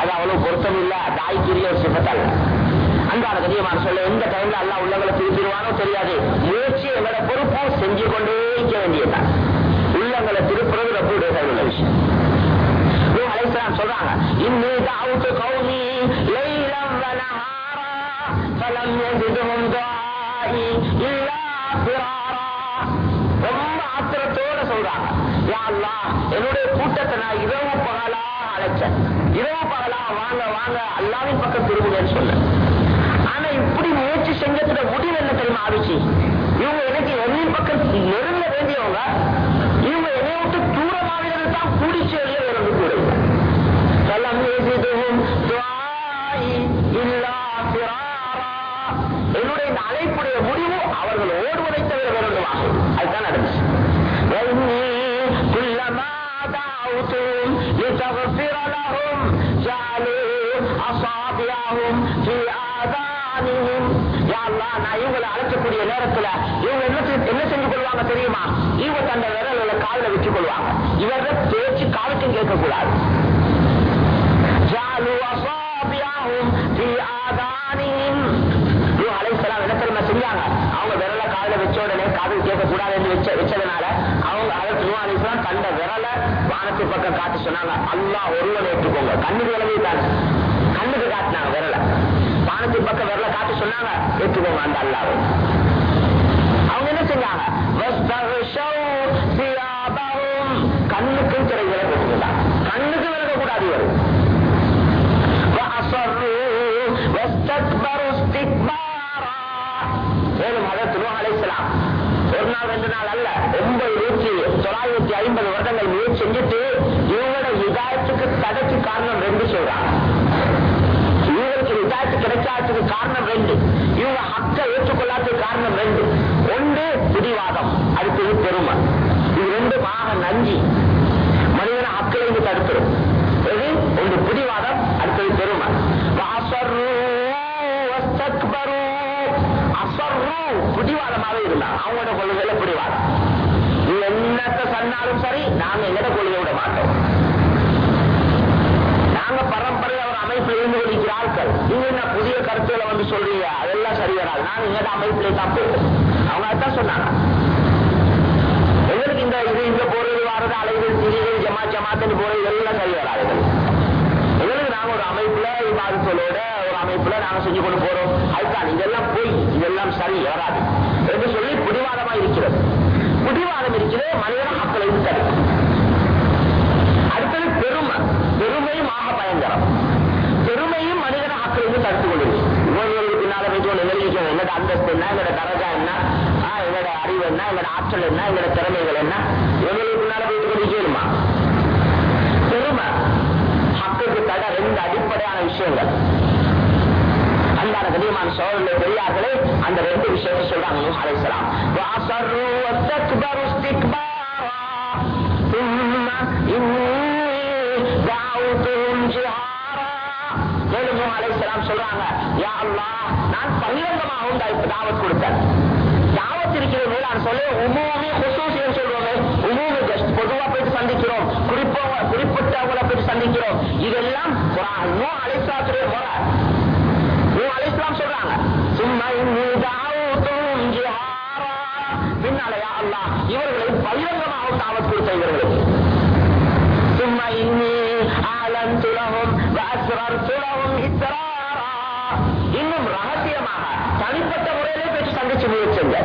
அது அவ்வளவு பொருத்தம் இல்ல தாய்க்குரிய ஒரு சிப்பத்தால் அன்பான கண்ணியமான சொல்ல எந்த டைம்ல அல்லா உள்ளங்களை திருப்பிடுவானோ தெரியாது. முயற்சி எங்களோட பொறுப்பும் செஞ்சு கொண்டே இருக்க வேண்டியதுதான். உள்ளங்களை திருப்புறது ரொம்ப உள்ள விஷயம். நூஹ் சொல்றாங்க இன்னி தஅவுது கௌமி லைலம் வ நஹாரா ஃபலம் யஜிதுஹும் இல்லா ஃபிராரா. ரொம்ப ஆத்திரத்தோட சொல்றாங்க யா என்னுடைய கூட்டத்தை நான் இரவு பகலா அழைச்சேன். இரவு பகலா வாங்க வாங்க அல்லாவின் பக்கம் திரும்புங்கன்னு சொன்னேன் ஆனா இப்படி முயற்சி செஞ்சதுல முடிவு என்ன தெரியுமா ஆவிச்சு இவங்க எனக்கு என்னின் பக்கம் நெருங்க வேண்டியவங்க இவங்க என்னை விட்டு தூரமாகிறது தான் கூடிச்சு வெளியே இருந்து கூட فلم يزدهم دعائي إلا فرارا. என்னுடைய இந்த அழைப்புடைய முடிவு அவர்கள் ஓடுவதை தவிர வேற ஒன்றுமாக அதுதான் நடந்துச்சு وإني كلما دعوتهم لتغفر لهم நேரத்துல இவங்க என்ன செஞ்சு கொள்வாங்க தெரியுமா? இவங்க தந்த விரல் காலில் வச்சுக் கொள்வாங்க இவர்கள் பேச்சு காலுக்கும் கேட்கக்கூடாது. அவங்க விரல காலில் வச்ச உடனே காதல் கேட்கக்கூடாது என்று வச்சதுனால அவங்க அழைத்து தந்த விரல வானத்து பக்கம் காட்டு சொன்னாங்க. அல்லா ஒருவன் ஏற்றுக்கோங்க. கண்ணுக்கு விளவி கண்ணுக்கு காட்டினாங்க விரல. வானத்து பக்கம் விரல காட்டு சொன்னாங்க. ஏற்றுக்கோங்க அந்த அல்லாவை நாள் அல்ல. ஒன்பது நூற்றி தொள்ளாயிரத்தி ஐம்பது வருடங்கள் முயற்சி செஞ்சுட்டு இவங்களோட இதாயத்துக்கு தடைக்கு காரணம் ரெண்டு சொல்றாங்க. இவங்களுக்கு இதாயத்து கிடைக்காததுக்கு காரணம் ரெண்டு. இவங்க ஹக்க ஏற்றுக்கொள்ளாததுக்கு காரணம் ரெண்டு. ஒன்று பிடிவாதம் அடுத்தது பெருமை. இது ரெண்டுமாக நஞ்சி. மனிதனை ஹக்கில் தடுத்துரும். ஒன்று பிடிவாதம் அடுத்தது பெருமை. அஸர்ரு, பிடிவாதமாவே இருந்தாங்க அவங்களோட கொள்கையில பிடிவாதம் நீ சொன்னாலும் சரி நாங்க எங்கட கொள்கை விட மாட்டோம். நாங்க பரம்பரை அவர் அமைப்பில் இருந்து கொண்டிருக்கிற ஆட்கள். நீங்க என்ன புதிய கருத்துக்களை வந்து சொல்றீங்க? அதெல்லாம் சரி வராது. நாங்க எங்கட அமைப்பிலே தான் அவங்க அதான் சொன்னாங்க. எங்களுக்கு இந்த இது இந்த போறது வாரது அலைகள் திரிகள் ஜமா ஜமாத்துன்னு போறது இதெல்லாம் சரி வராது ஒரு அமைப்புல இபாதத்தோட ஒரு அமைப்புல நாங்க செஞ்சு கொண்டு போறோம். அதுதான் இதெல்லாம் போய் இதெல்லாம் சரி வராது. என்று சொல்லி பிடிவாதமா இருக்கிறது. பிடிவாதம் இருக்கிறது மனிதன் மக்களை தடுக்கும் அடுத்தது பெருமை. பெருமையும் ஆக பயங்கரம். பெருமையும் மனிதன மக்களை தடுத்துக் கொள்ளுது. இவர்களுக்கு பின்னால போயிட்டு வெளியிட்டோம் என்னோட அந்தஸ்து என்ன? என்னோட தரஜா என்ன? என்னோட அறிவு என்ன? என்னோட ஆற்றல் என்ன? என்னோட திறமைகள் என்ன? இவர்களுக்கு அடிப்படையான விஷயங்கள். அல்லாத கதியமான சோழர்கள் பெரியார்களே அந்த ரெண்டு விஷயத்தை சொல்றாங்க நூஹ் அலைசலாம் மேலும் நூஹ் அலைசலாம் சொல்றாங்க யா நான் பகிரங்கமாக தாவத் கொடுத்தேன். தாவத் இருக்கிறது நான் சொல்ல உமூமி ஹுசூசி சொல்றோமே உமூமி ஜஸ்ட் பொதுவா போயிட்டு சந்திக்கிறோம். அவங்களை போய் சந்திக்கிறோம். இதெல்லாம் அலைசாத்துடைய சொல்றாங்க. சும்மா பின்னாலயா அல்லா இவர்களை பகிரங்கமாக சும்மா இன்னி ஆலன் துலகும் துலகும் இத்தராரா இன்னும் ரகசியமாக தனிப்பட்ட முறையிலே பேசி சந்திச்சு முயற்சிங்க.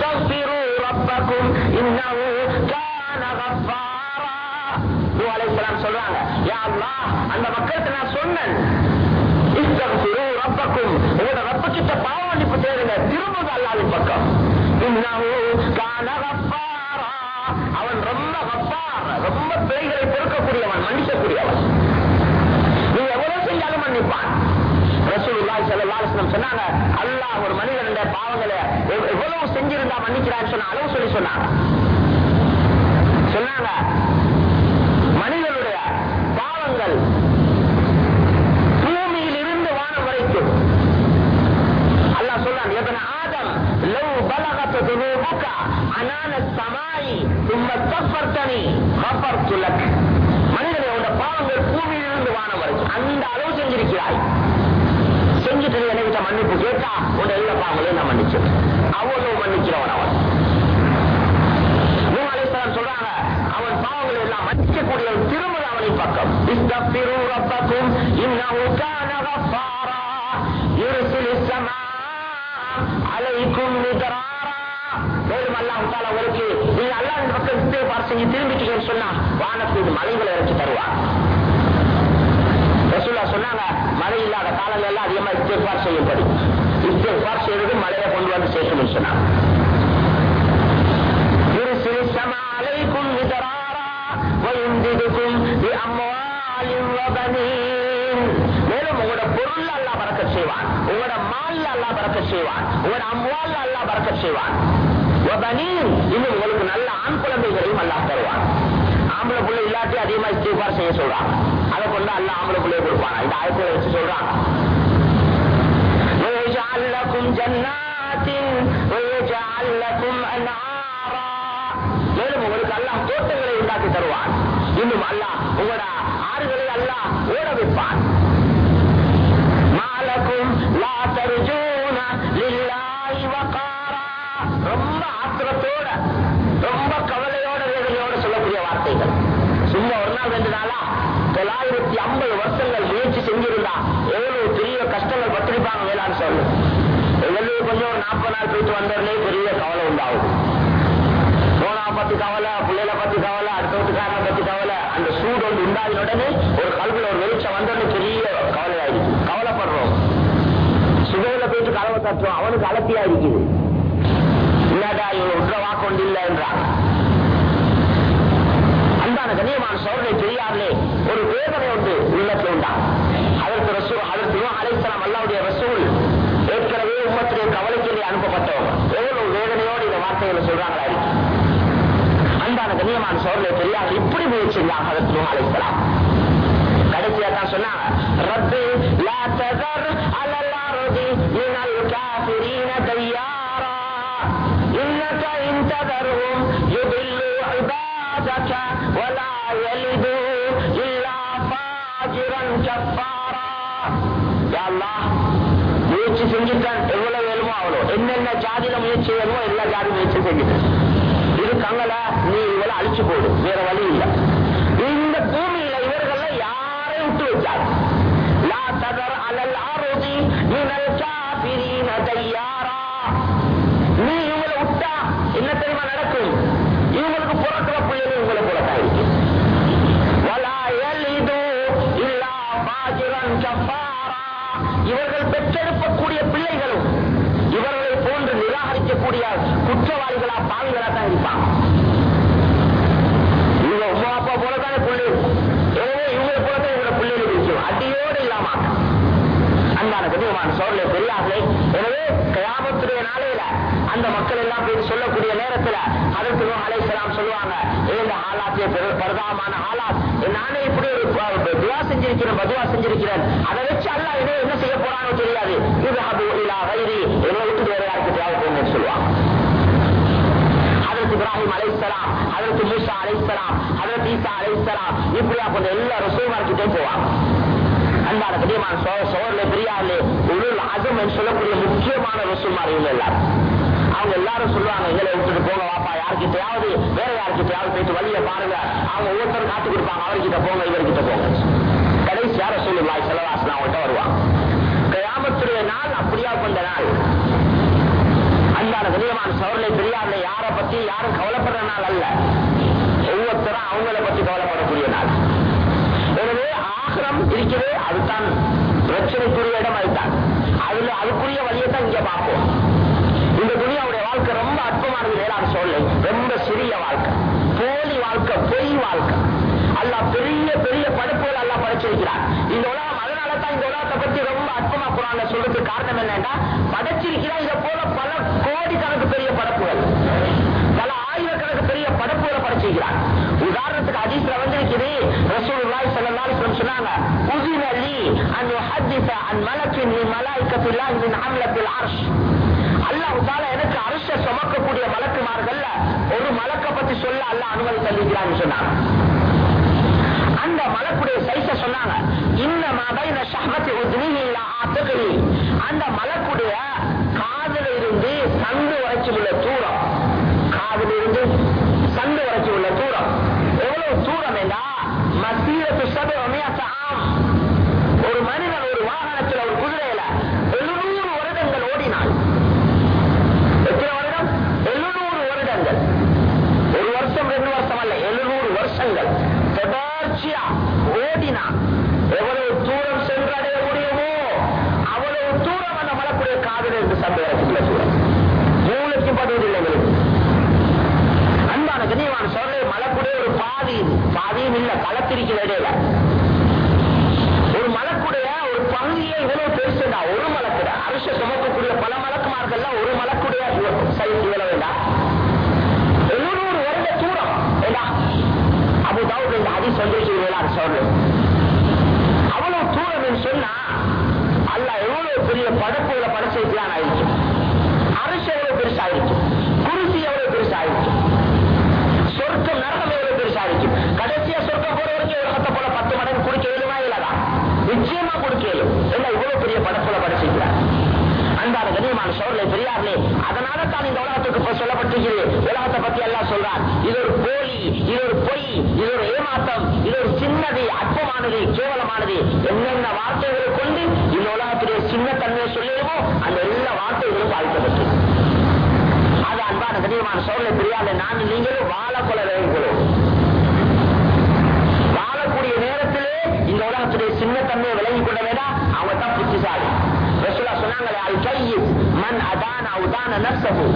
துஸ்தீரு ரப்பக்கும் இன்னும் அந்த மக்களுக்கு நான் சொன்னேன். இஸ்தக்ஃபிரு ரப்பக்கும். உங்களோட ரப்ப கிட்ட பாவ மன்னிப்பு தேடுங்க. திரும்புங்க அல்லாஹ்வின் பக்கம். இன்னஹு கான கஃபாரா. அவன் ரொம்ப கஃபார். ரொம்ப பிழைகளை பொறுக்கக்கூடியவன் மன்னிக்கக்கூடியவன். நீ எவ்வளவு செஞ்சாலும் மன்னிப்பான். ரசூலுல்லாஹி ஸல்லல்லாஹு அலைஹி சொன்னாங்க அல்லாஹ் ஒரு மனிதனுடைய பாவங்களை எவ்வளவு செஞ்சிருந்தா மன்னிக்கிறான்னு சொன்ன அளவு சொல்லி சொன்னாங்க சொன்னாங்க மனிதனுடைய பாவங்கள் பூமியில் இருந்து அனான சமாயி உம்ம தப்பர்த்தனி ஹப்பர் பாவங்கள் பூமியிலிருந்து செஞ்சிருக்கிறாய். செஞ்சுட்டு எனக்கு மன்னிப்பு கேட்டா உன் எல்லா பாவங்களையும் நான் மன்னிச்சேன் அவ்வளவு மன்னிக்கிறவன் அவன். சொல்றாங்க அவன் பாவங்களை எல்லாம் மன்னிக்கக்கூடிய திரும்ப அவனின் பக்கம். இந்த திருவப்பக்கும் இன்னும் அலைக்கும் மேலும் அல்லாஹ் பக்கம் இஸ்தேபார் செஞ்சு திரும்பிட்டீங்கன்னு சொன்னா வானத்தில் மலைகளை இறக்கி தருவார். ரசூலா சொன்னாங்க மழை இல்லாத காலங்கள் அதிகமா இஸ்தேபார் செய்யப்படி இஸ்தேபார் செய்யறது மழையை கொண்டு வந்து சேர்க்கணும்னு சொன்னாங்க. மேலும் உங்களோட பொருள் அல்ல மறக்க செய்வான். உங்களோட மால்ல அல்லா பறக்க செய்வான். உங்களோட அம்மால அல்லா பறக்க செய்வான். இன்னும் உங்களுக்கு நல்ல ஆண் குழந்தைகளையும் அல்லா தருவான். ஆம்பளை பிள்ளை இல்லாட்டி அதிகமா இஸ்தீபார் செய்ய சொல்றான். அதை கொண்டு அல்ல ஆம்பளை பிள்ளைய கொடுப்பான். இந்த ஆய்ப்புல வச்சு சொல்றாங்க. மேலும் உங்களுக்கு அல்லாம் தோட்டங்களை உண்டாக்கி தருவான். இன்னும் அல்லாஹ் போயிட்டு வந்ததுலே பெரிய கவலை உண்டாகும். போனா பத்தி கவலை பிள்ளைகளை பத்தி கவலை அடுத்த பத்தி கவலை அந்த சூடு வந்து உண்டாகின உடனே ஒரு கல்வில ஒரு வெளிச்சம் வந்தோடனே பெரிய கவலை ஆயிடுச்சு கவலைப்படுறோம். சுகையில போயிட்டு கலவை தட்டுறோம். அவனுக்கு அலப்பியா இப்படி முயற்சிங்க அதற்கு அழைக்கலாம் கடைசியா தான் சொன்னாங்க ரத்து லா ததர் அலல் அர்தி மினல் காஃபிரீன தய்யாரா இன்னக இன் ததர்ஹும் யுதில்லு இபாதக வலா யலிது இல்லா ஃபாஜிரன் கஃபாரா யா அல்லாஹ் முயற்சி செஞ்சுட்டான் எவ்வளவு வேணுமோ அவ்வளோ என்னென்ன ஜாதியில முயற்சி வேணுமோ எல்லா ஜாதி முயற்சி செஞ்சுட்டேன் இது கங்கல நீ இவளை அழிச்சு போடு வேற வழி இல்ல ஏழைகளும் இவர்களை போன்று நிராகரிக்கக்கூடிய குற்றவாளிகளா பாவிகளா தான் இருப்பான் இவங்க உமா அப்பா போலதான் பிள்ளை. எனவே இவங்களை போலதான் இவங்க பிள்ளைகள் இருக்கும் அடியோடு இல்லாம அன்பான கதிரமான சோழர்களை பெரியார்களே. எனவே கயாமத்துடைய நாளையில அந்த மக்கள் எல்லாம் சொல்லக்கூடிய நேரத்தில் அதற்கு அலைசலாம் சொல்லுவாங்க இந்த ஆலாத்திய பிரதானமான ஆலாத் நானே இப்படி ஒரு துவா செஞ்சிருக்கிறேன் பதுவா செஞ்சிருக்கிறேன். அதை வச்சு அல்ல இதே என்ன செய்ய போறான்னு தெரியாது. இது அது இல்லா வைரி என்னை விட்டு வேற யாருக்கு சொல்லுவாங்க அதற்கு இப்ராஹிம் அலைசலாம் அதற்கு மூசா அலைசலாம் அதற்கு ஈசா அலைசலாம் இப்படியா கொஞ்சம் எல்லா ரசூமார்கிட்டே போவாங்க. அன்பான பெரியமான சோ சோர்ல பெரியார்ல உருள் அகம் என்று சொல்லக்கூடிய முக்கியமான ரசூல்மார் இவங்க எல்லாரும். அவங்க எல்லாரும் சொல்லுவாங்க எங்களை விட்டுட்டு போங்க வாப்பா யாருக்கிட்டையாவது வேற யாருக்கிட்டையாவது போயிட்டு வழிய பாருங்க. அவங்க ஒவ்வொருத்தரும் காத்து கொடுப்பாங்க அவர்கிட்ட போங்க இவர்கிட்ட போங்க. கடைசி யார சொல்லுவாய் செலவாசன் அவங்கள்ட்ட வருவாங்க கிராமத்துடைய நாள் அப்படியா கொண்ட நாள்? அன்பான கண்ணியமான சவர்லை பெரியார்ல யாரை பத்தி யாரும் கவலைப்படுற நாள் அல்ல. ஒவ்வொருத்தரும் அவங்கள பத்தி கவலைப்படக்கூடிய நாள். ஆகிரம் அதுதான். பிரச்சனைக்குரிய இடம் அதுதான். அதுல அதுக்குரிய வழியை தான் இங்க பார்ப்போம். இந்த துனியாவுடைய வாழ்க்கை ரொம்ப அற்பமானது வேளாண் சொல்லை ரொம்ப சிறிய வாழ்க்கை. போலி வாழ்க்கை பொய் வாழ்க்கை. அல்ல பெரிய பெரிய படைப்புகள் அல்லாஹ் படைச்சிருக்கிறார் இந்த உலகம் அதனால தான் இந்த உலகத்தை பத்தி ரொம்ப அற்பமா போறாங்க சொல்றதுக்கு காரணம் என்னன்னா படைச்சிருக்கிறார் இதை போல பல கோடிக்கணக்கு பெரிய படைப்புகள். பல பெரிய படைப்புகளை படைச்சிருக்கிறார் உதாரணத்துக்கு அதிசல வந்திருக்குது சொன்னாங்க உதின லி அன் யுஹத்திஸ அன் மலக்கின் அம்லத்தில் எனக்கு அரச சுமக்கக்கூடிய மலக்குமார்கள்ல ஒரு மலக்க பத்தி சொல்ல அல்ல அனுமதி தந்திருக்கிறான்னு சொன்னாங்க. அந்த மலக்குடைய சைஸ சொன்னாங்க இந்த மபைன ஷஹ்மத்தி உத்னிஹி இல்ல ஆத்துகிஹி அந்த மலக்குடைய காதுல இருந்து சந்து வரைக்கும் உள்ள தூரம் காதுல இருந்து சந்து வரைக்கும் உள்ள தூரம் எவ்வளவு தூரம் என்றா மசீரத்து சபை ஆம் ஒரு மனிதன் ஒரு வாகனத்தில் ஒரு குதிரையில எழுநூறு வருடங்கள் ஓடினான் எத்தனை வருடம் எழுநூறு வருடங்கள் ஒரு வருஷம் ரெண்டு வருஷம் அல்ல எழுநூறு வருஷங்கள் தொடர்ச்சியா ஓடினா எவ்வளவு தூரம் சென்றடைய முடியுமோ அவ்வளவு தூரம் அந்த மலக்குடைய காதல் என்று சந்தேகத்துள்ள தூரம் மூளைக்கு படுவதில்லை எங்களுக்கு அன்பான கண்ணியமான சொல்ல மலக்குடைய பாதியும் பாதி இது. பாதியும் இல்ல. களத்திருக்கிற இடையில ஒரு மலக்குடைய ஒரு பகுதியை இவ்வளவு பெருசுடா ஒரு மலக்குட. அரச சுமக்கக்கூடிய பல மலக்குமார்கள்ல ஒரு மலக்குடைய சைஸ் இவ்வளவு வேண்டாம் எழுநூறு வருட தூரம் ஏண்டா? அபு தாவூத் இந்த ஹதீஸ் வந்திருக்கிறீங்களா சொல்லு அவ்வளவு தூரம் என்று சொன்னா அல்லாஹ் எவ்வளவு பெரிய படைப்புகளை படைச்சிருக்கிறான் சோழலை அதனால தான் இந்த உலகத்துக்கு சொல்லப்பட்டிருக்கிறது. உலகத்தை பத்தி எல்லாம் சொல்றார். இது ஒரு போலி இது ஒரு பொய் இது ஒரு ஏமாற்றம் இது ஒரு சின்னது அற்பமானது கேவலமானது. என்னென்ன வார்த்தைகளை கொண்டு இந்த உலகத்துடைய சின்ன தன்மையை சொல்லிடுமோ அந்த எல்லா வார்த்தைகளும் பாதிக்கப்பட்டு. அது அன்பான கண்ணியமான சோழலை தெரியாத நான் நீங்களும் வாழ கொள்ள வேண்டும் வாழக்கூடிய நேரத்திலே இந்த உலகத்துடைய சின்ன தன்மையை விளங்கி அவங்க தான் புத்திசாலி. ரசூலா சொன்னாங்களே அல் மன் அதான உதான நஷ்டமு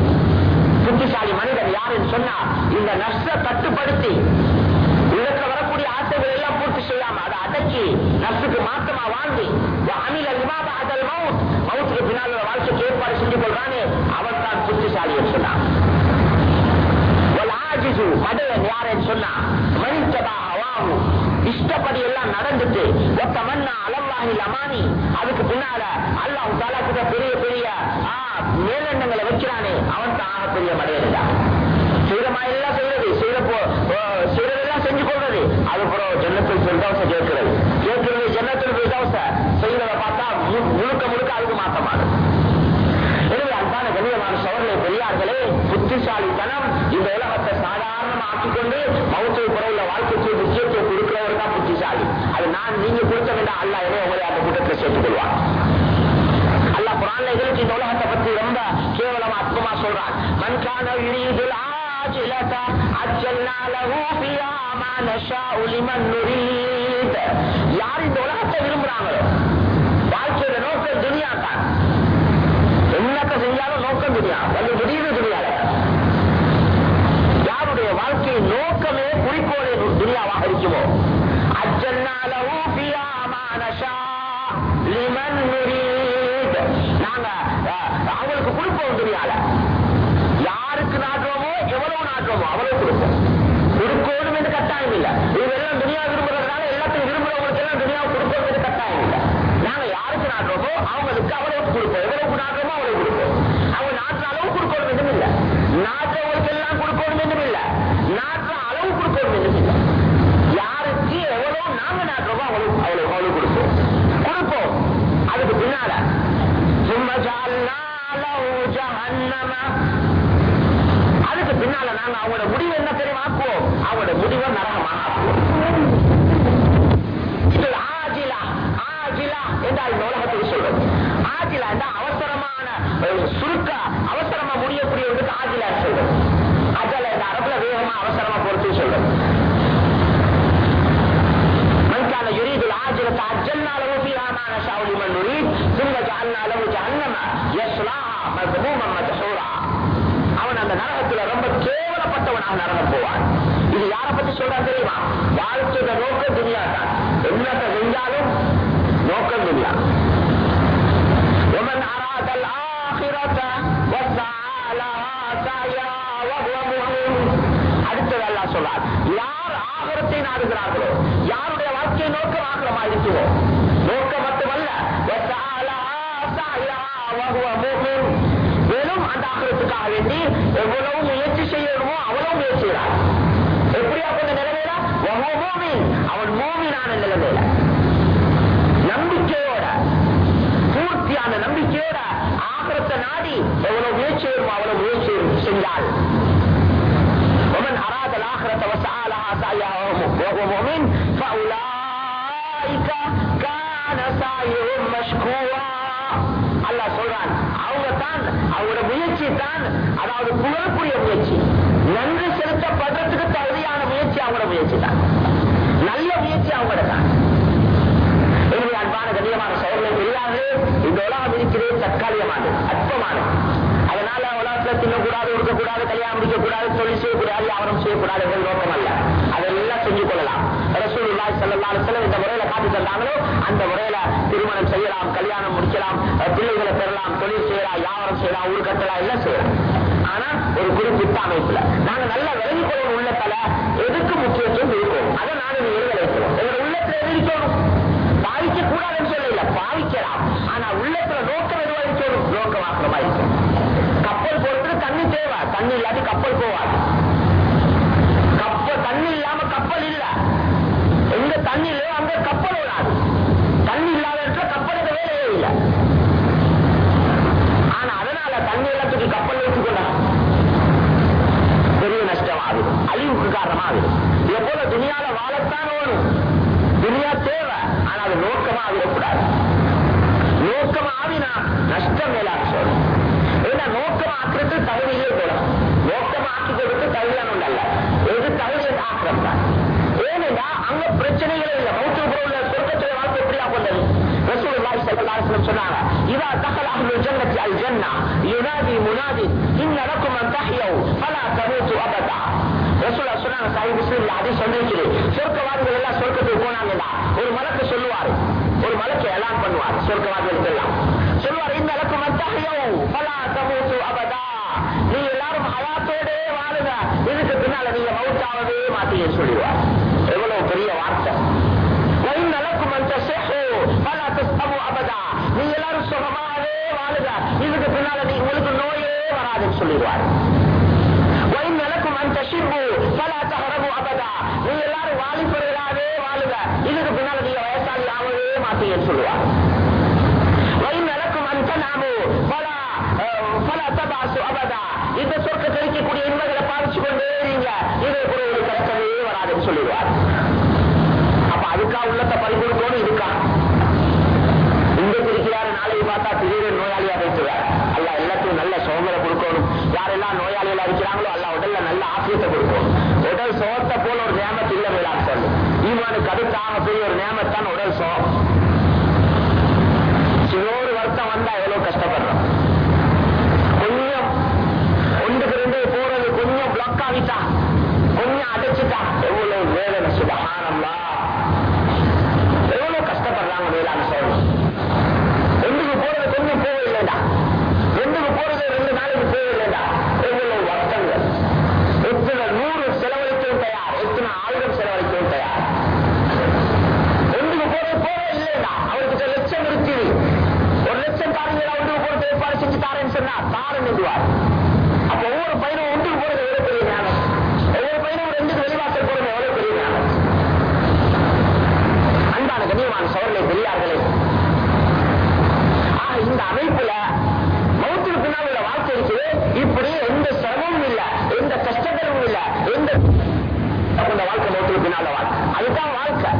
புத்திசாலி மனிதன் யாருன்னு சொன்னா இந்த நஷ்ட கட்டுப்படுத்தி இதற்கு வரக்கூடிய ஆசைகள் எல்லாம் பூர்த்தி செய்யாம அதை அடக்கி நஷ்டத்துக்கு மாத்தமா வாழ்ந்து அமில விவாத அதல் மவுத். மவுத்துக்கு பின்னால் வாழ்க்கைக்கு ஏற்பாடு செஞ்சு கொள்றானே அவன் தான் புத்திசாலி சொன்னான். மடையன் யாருன்னு சொன்னா மனிதபா ஹவாஹு இஷ்டப்படி எல்லாம் நடந்துட்டு ஒத்தமன்னா அலல்லாஹில் அமானி. அதுக்கு பின்னால அல்லாஹ் தாலா கிட்ட பெரிய பெரிய மேலெண்ணங்களை வைக்கிறானே. அவன் தான் ஆக பெரிய மடையன் எல்லாம் செய்யறது செய்யறப்போ செய்யறதெல்லாம் செஞ்சு கொள்றது. அதுக்கப்புறம் ஜன்னத்தில் பெருதவச கேட்கிறது. கேட்கிறது ஜன்னத்தில் பெருதவச செய்யறதை பார்த்தா முழுக்க முழுக்க அதுக்கு மாற்றமானது அன்பான கண்ணியமான சோழர்களே பெரியார்களே புத்திசாலித்தனம். இந்த உலகத்தை சாதாரணமா ஆக்கிக்கொண்டு மௌத்தை குறைவுள்ள வாழ்க்கைக்கு முக்கியத்துவம் கொடுக்கிறவர் தான் புத்திசாலி. அது நான் நீங்க கொடுத்த வேண்டாம் அல்ல எனவே உங்களை அந்த கூட்டத்தை சேர்த்துக் கொள்வார் அல்ல குரான்ல இந்த உலகத்தை பத்தி ரொம்ப கேவலம் அற்பமா சொல்றான். மண்கான யுரீதுல் ஆஜிலத அஜல்னா லஹு ஃபியா மா யார் இந்த உலகத்தை விரும்புறாங்களோ? வாழ்க்கையோட நோக்கம் துணியா தான் என்னத்தை செஞ்சாலும் நோக்கம் தெரியாது. அது முடிவு தெரியாது. யாருடைய வாழ்க்கை நோக்கமே குறிக்கோளே துரியாவாக இருக்குமோ? நாங்க அவங்களுக்கு கொடுப்போம் துரியால யாருக்கு நாட்டுவோமோ எவ்வளவு நாட்டுவோமோ அவ்வளவு கொடுப்போம். கொடுக்கணும் என்று கட்டாயம் இல்லை. இவெல்லாம் துணியா விரும்புறதுனால ஆசை விரும்புறவங்களுக்கு எல்லாம் துணியாவை கொடுக்கறது கட்டாயம் இல்லை. நாங்க யாருக்கு நாடுறோமோ அவங்களுக்கு அவ்வளவு கொடுப்போம். எவ்வளவு நாடுறோமோ அவ்வளவு கொடுப்போம். அவங்க நாட்டு அளவு கொடுக்கணும் என்றும் இல்லை. நாட்டுறவங்களுக்கு எல்லாம் கொடுக்கணும் என்றும் இல்லை. நாட்டுற அளவு கொடுக்கணும் என்றும் இல்லை. யாருக்கு எவ்வளவு நாங்க நாட்டுறோமோ அவ்வளவு அவ்வளவு அவ்வளவு கொடுப்போம். கொடுப்போம். அதுக்கு பின்னால சும்மா ஜாலா அதுக்கு பின்னால நாங்க அவங்களோட முடிவு என்ன தெரியும் ஆக்குவோம்? அவங்களோட முடிவை நரகமாக கடுத்தாக பெரிய ஒரு நேமத்தான் உடல் சோ சிலோடு வருத்தம் வந்தா எவ்வளவு கஷ்டப்படுறோம். கொஞ்சம் ஒன்றுக்கு ரெண்டு போறது கொஞ்சம் பிளாக் ஆகிட்டா கொஞ்சம் அடைச்சிட்டா எவ்வளவு வேதனை. சுபகானம்லா எவ்வளவு கஷ்டப்படுறாங்க வேளாண் சொல்லணும் ரெண்டுக்கு போறது கொஞ்சம் போகவில்லைடா. ரெண்டுக்கு போறது ரெண்டு நாளைக்கு போகவில்லைடா. எவ்வளவு வருத்தங்கள். எத்தனை நூறு செலவழிக்கவும் தயார். எத்தனை ஆயிரம் செலவழிக்கவும் தயார். வேண்டாம் அவருக்கு லட்சம் இருக்குது ஒரு லட்சம் தாருங்கள் ஒன்று போறது ஏற்பாடு செஞ்சு தாரேன்னு சொன்னா தாரன் எழுதுவார் அப்ப ஒவ்வொரு பையனும் ஒன்று எவ்வளவு பெரிய ஞானம்? ஒவ்வொரு பையனும் ரெண்டு வெளிவாசல் போறது பெரிய ஞானம்? அன்பான கண்ணியமான சோழனை பெரியார்களே. இந்த அமைப்புல மௌத்திற்கு பின்னால் உள்ள வாழ்க்கை இருக்குது. இப்படி எந்த சிரமமும் இல்லை எந்த கஷ்டங்களும் இல்லை எந்த வாழ்க்கை மௌத்திற்கு வாழ்க்கை. அதுதான் வாழ்க்கை.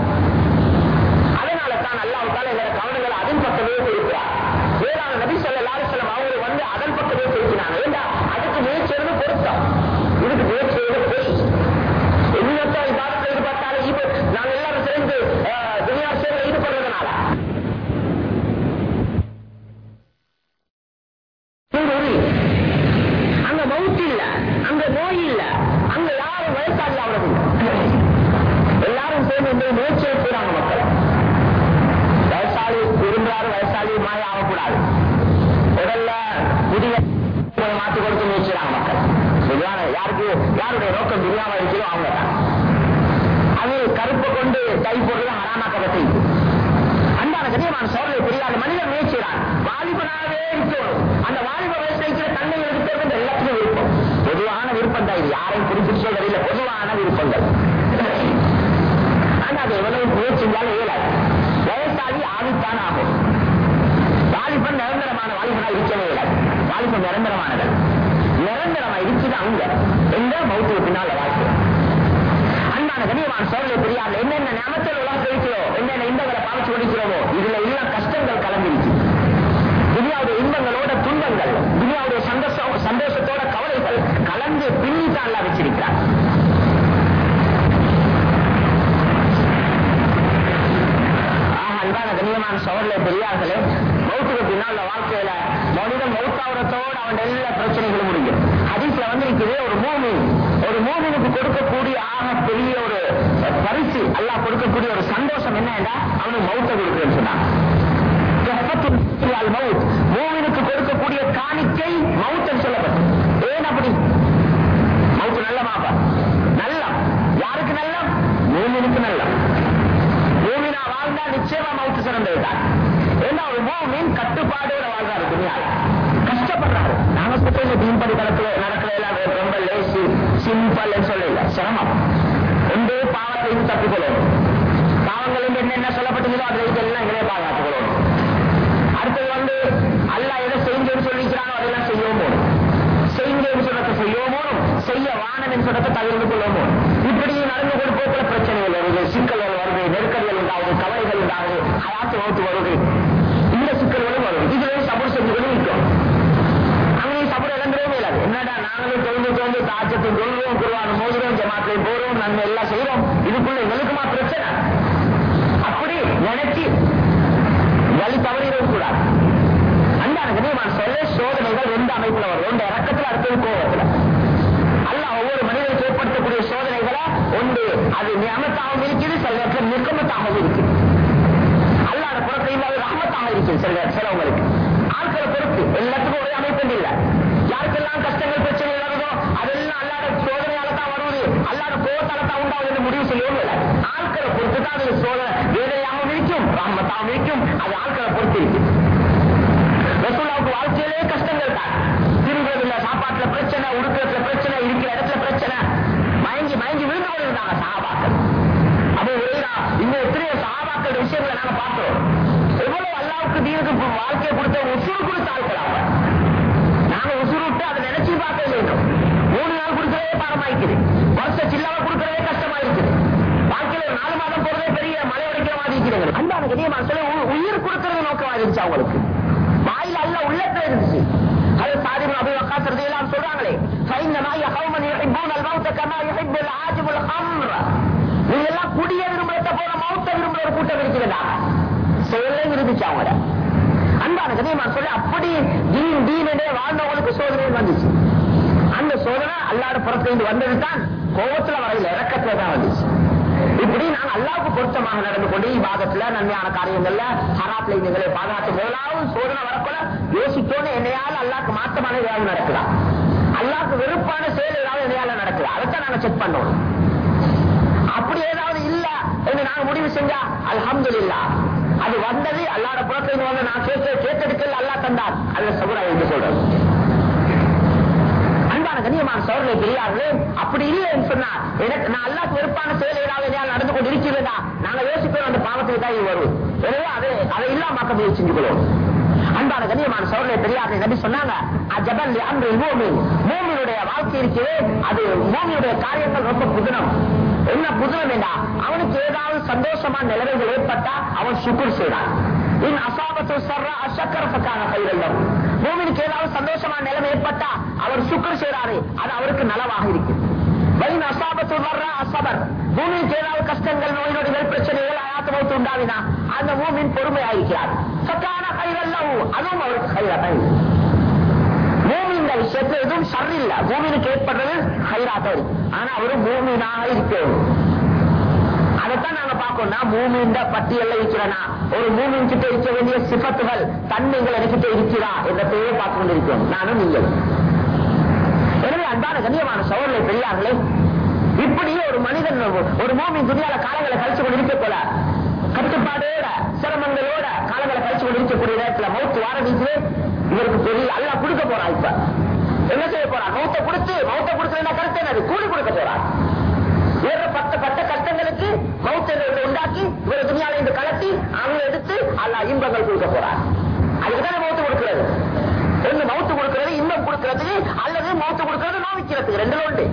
பார்த்து ஹயாத்து ஓட்டு வருது இந்த சிக்கல்களும் வரும் இதுவே சபர் செஞ்சு இருக்கும் நிற்கும் சபர் இழந்துடவே இல்லாது என்னடா நாங்களும் தொழுந்து தொழுந்து தாச்சத்தை தொழுவோம் குருவான மோதுறோம் ஜமாத்தை போறோம் நன்மை எல்லாம் செய்யறோம் இதுக்குள்ள எங்களுக்குமா பிரச்சனை அப்படி நினைச்சு வழி தவறிடவும் கூடாது அன்பான நான் சொல்ல சோதனைகள் ரெண்டு அமைப்புல வரும் ரெண்டு இறக்கத்துல அடுத்தது கோபத்துல அல்ல ஒவ்வொரு மனிதனுக்கு ஏற்படுத்தக்கூடிய சோதனைகளை ஒன்று அது நியமத்தாகவும் இருக்குது சில நேரத்தில் நிர்கமத்தாகவும் இருக்குது அல்லாத புறத்தை ரஹமத்தாக இருக்குது. சில சிலவங்களுக்கு. ஆட்களை பொறுத்து எல்லாத்துக்கும் ஒரே அமைப்பு இல்லை. யாருக்கெல்லாம் கஷ்டங்கள் பிரச்சனை வருதோ அதெல்லாம் அல்லாத சோதனையால தான் வருவது. அல்லாத கோபத்தால தான் உண்டாவது என்று முடிவு செய்யவும் இல்லை. ஆட்களை பொறுத்து தான் அது சோதனை. வேதனையாகவும் இருக்கும் ரஹமத்தாகவும் இருக்கும். அது ஆட்களை பொறுத்து இருக்கு. ரசூலாவுக்கு வாழ்க்கையிலே கஷ்டங்கள் தான். திரும்புறதுல சாப்பாட்டுல பிரச்சனை உடுக்கிறதுல பிரச்சனை இருக்கிற இடத்துல பிரச்சனை. மயங்கி மயங்கி விழுந்து கொண்டிருந்தாங்க சகாபாக்கள் அப்போ ஒரேதா இன்னும் எத்தனையோ சகாபாக்கள் விஷயங்களை நாங்க பார்த்தோம். எவ்வளவு அல்லாவுக்கு தீனுக்கு வாழ்க்கையை கொடுத்த உசுறு கொடுத்த ஆட்கள் நாங்க உசுறு விட்டு அதை நினைச்சு பார்க்க வேண்டும் மூணு நாள் கொடுக்கறதே பாடமா இருக்குது வருஷ சில்லாவ கொடுக்கறதே கஷ்டமா இருக்குது வாழ்க்கையில ஒரு நாலு மாதம் போறதே பெரிய மலை உடைக்கிற மாதிரி இருக்கிறது அன்பான கனியமா சொல்லி உ- உயிர் கொடுக்கறது நோக்கமா இருந்துச்சு அவங்களுக்கு. வாயில அல்ல உள்ளத்துல இருந்துச்சு. அது சாதிபு அபி வக்காஸ் ரலியல்லாஹு அன்ஹு சொல்றாங்களே ஃபைன்னமா யகௌமன் யுஹிப்பூன அல்-மௌத கமா யுஹிப்புல் ஆஜிபுல் ஹம்ர. நீங்க எல்லாம் குடிய விரும்புறத போல மௌத்த விரும்புற ஒரு கூட்டம் இருக்கிறதா? செயலை இருந்துச்சு அவங்க அன்பான கனியமா சொல்லி அப்படி தீன் தீனே வாழ்ந்தவங்களுக்கு சோதனை வந்துச்சு. அந்த சோதனை அல்லாட புறத்திலிருந்து வந்தது தான் கோபத்துல வரையில இறக்கத்துல தான் வந்துச்சு. இப்படி நான் அல்லாவுக்கு பொருத்தமாக நடந்து கொண்டு இவ்வாதத்துல நன்மையான காரியங்கள்ல ஹராத்துல இந்த பாதுகாத்து முதலாவது சோதனை வரக்குள்ள யோசித்தோன்னு என்னையால அல்லாக்கு மாற்றமான ஏதாவது நடக்கலாம் அல்லாக்கு வெறுப்பான செயல் ஏதாவது என்னையால நடக்குதா? அதைத்தான் நாங்க செக் பண்ணணும் அப்படி ஏதாவது இல்ல என்று நான் முடிவு செஞ்சா அல்ஹம்துலில்லாஹ் அது வந்தது அல்லாட புறத்திலிருந்து வந்து நான் கேட்க கேட்டெடுக்கல அல்லா தந்தார். அல்ல சபுரா என்று சொல்றது. அன்பான கண்ணியமான சோழர்களை பெரியார்களே அப்படி இல்லைன்னு சொன்னா எனக்கு நான் அல்லாஹ் வெறுப்பான செயல் ஏதாவது நடந்து கொண்டு இருக்கிறதா? நாங்க யோசிப்போம் அந்த பாவத்துக்கு தான் வரும். எனவே அதை அதை இல்லாமக்க முயற்சி அன்பான கண்ணியமான சோழனை பெரியார்கள் நபி சொன்னாங்க அஜபல் அன்று பூமி பூமியுடைய வாழ்க்கை இருக்கிறது அது பூமியுடைய காரியங்கள் ரொம்ப புதினம். என்ன புதினம் என்றா அவனுக்கு ஏதாவது சந்தோஷமான நிலைமைகள் ஏற்பட்டா அவன் சுக்குர் செய்தான் இன் அசாபத்து ஏதாவது சந்தோஷமான நிலைமை ஏற்பட்டா அவர் சுக்கர் செய்கிறாரு அது அவருக்கு நலவாக இருக்கு வயின் அசாபத்து வர்றா அசபர். பூமிக்கு ஏதாவது கஷ்டங்கள் நோய் நொடிகள் பிரச்சனைகள் அயாத்து மௌத்து உண்டாவினா அந்த மூமின் பொறுமையாயிருக்கிறார். சத்தான கைவல்லவு அதுவும் அவருக்கு கைதான் இந்த விஷயத்துல எதுவும் சரி இல்ல பூமிக்கு ஏற்பட்டது ஹைராக இருக்கு. ஆனா அவரு பூமினாக இருக்கணும் அதைத்தான் நாங்க பார்க்கணும்னா மூமின் பட்டியல்ல இருக்கிறனா. ஒரு மூமின் கிட்ட இருக்க வேண்டிய சிபத்துகள் தன்மைகள் எனக்கிட்ட இருக்கிறா என்ற பெயரை பார்த்து கொண்டிருக்கிறோம். நானும் நீங்கள் எனவே அன்பான கண்ணியமான சோழர்களை பெரியார்களே ஒரு மனிதன் ஒரு மோமி துணியால காலங்களை கழிச்சு கொண்டு இருக்க போல. கட்டுப்பாடோட சிரமங்களோட காலங்களை கழிச்சு கொண்டு இருக்கக்கூடிய நேரத்துல மௌத்து வார வீட்டிலே இவருக்கு பெரிய அல்ல கொடுக்க போறான் இப்ப. என்ன செய்ய போறான் மௌத்த கொடுத்து மௌத்த கொடுத்து கருத்து என்னது? கூலி கொடுக்க போறான் வேற பட்ட பட்ட கஷ்டங்களுக்கு மௌத்த உண்டாக்கி இவரை துணியால இன்று கலட்டி அவங்க எடுத்து அல்லா இன்பங்கள் கொடுக்க போறான் அதுக்குதான் மௌத்து கொடுக்கிறது? ஒண்ணு மௌத்து கொடுக்கிறது இன்பம் கொடுக்கிறது அல்லது மௌத்து கொடுக்கிறது நோவிக்கிறது ரெண்டு உண்டு.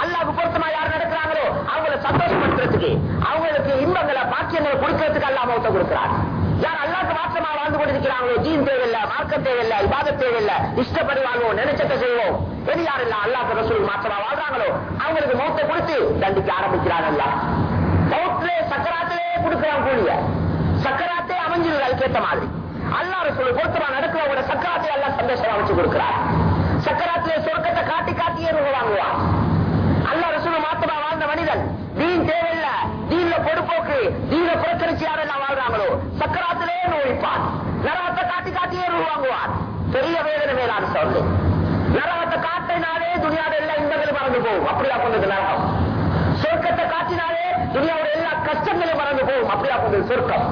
அல்லாவுக்கு பொருத்தமா யார் நடக்கிறாங்களோ அவங்களை சந்தோஷப்படுத்துறதுக்கு அவங்களுக்கு இன்பங்களை பாக்கியங்களை கொடுக்கிறதுக்கு அல்லா மௌத்த கொடுக்கிறார் யார் அல்லாக்கு மாற்றமா வாழ்ந்து கொண்டிருக்கிறாங்களோ ஜீன் தேவையில்லை மார்க்க தேவையில்லை இபாத தேவையில்லை இஷ்டப்படி வாழ்வோம் நினைச்சத்தை செய்வோம். எது யார் இல்ல அல்லாக்கு ரசூல் மாற்றமா வாழ்றாங்களோ அவங்களுக்கு மௌத்த கொடுத்து தண்டிக்க ஆரம்பிக்கிறாங்க மௌத்திலே சக்கராத்திலே கொடுக்கிறான் கூலிய. சக்கராத்தே அமைஞ்சிருக்கு அதுக்கேற்ற மாதிரி. அல்லா ரசூல் பொருத்தமா நடக்கிறவங்களோட சக்கராத்தை எல்லாம் சந்தோஷமா வச்சு கொடுக்கிறார் சக்கராத்திலே சொர்க்கத்தை காட்டி காட்டியே வாங்குவான் அல்லா ரசூல் மாத்தமா வாழ்ந்த மனிதன் தீன் தேவையில்ல. தீன்ல பொறுப்போக்கு தீன புறக்கணிச்சு யாரெல்லாம் வாழ்றாங்களோ? சக்கராத்திலே நோய்ப்பான். நரகத்தை காட்டி காட்டியே வாங்குவான். பெரிய வேதனை மேலான சொல்லு நரகத்தை காட்டினாலே துணியாட எல்லா இன்பங்களும் மறந்து போகும். அப்படியா கொண்டது நரகம்? சொர்க்கத்தை காட்டினாலே துணியாவோட எல்லா கஷ்டங்களும் மறந்து போகும். அப்படியா கொண்டது சொர்க்கம்?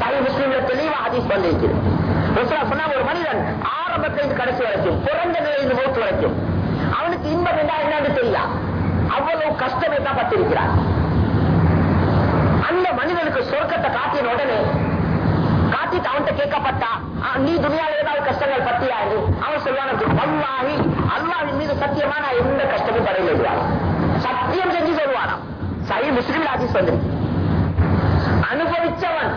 சாய் முஸ்லீம்ல தெளிவா ஹதீஸ் பண்ணிருக்கிறது சொன்னா ஒரு மனிதன் ஆரம்பத்திலிருந்து கடைசி வரைக்கும் பிறந்த நிலையிலிருந்து மூத்து வரைக்கும் அவனுக்கு இன்பம் என்ன என்னன்னு தெரியா? அவ்வளவு கஷ்டமே தான் பட்டிருக்கிறார். அந்த மனிதனுக்கு சொர்க்கத்தை காட்டின உடனே காட்டிட்டு அவன்கிட்ட கேட்கப்பட்டா நீ துணியால ஏதாவது கஷ்டங்கள் பத்தியா அவன் சொல்லுவான் அல்லாஹி அல்லாவின் மீது சத்தியமா நான் எந்த கஷ்டமும் படையில சத்தியம் செஞ்சு சொல்லுவானாம். சரி முஸ்லிம் ஆஜிஸ் வந்து. அனுபவிச்சவன்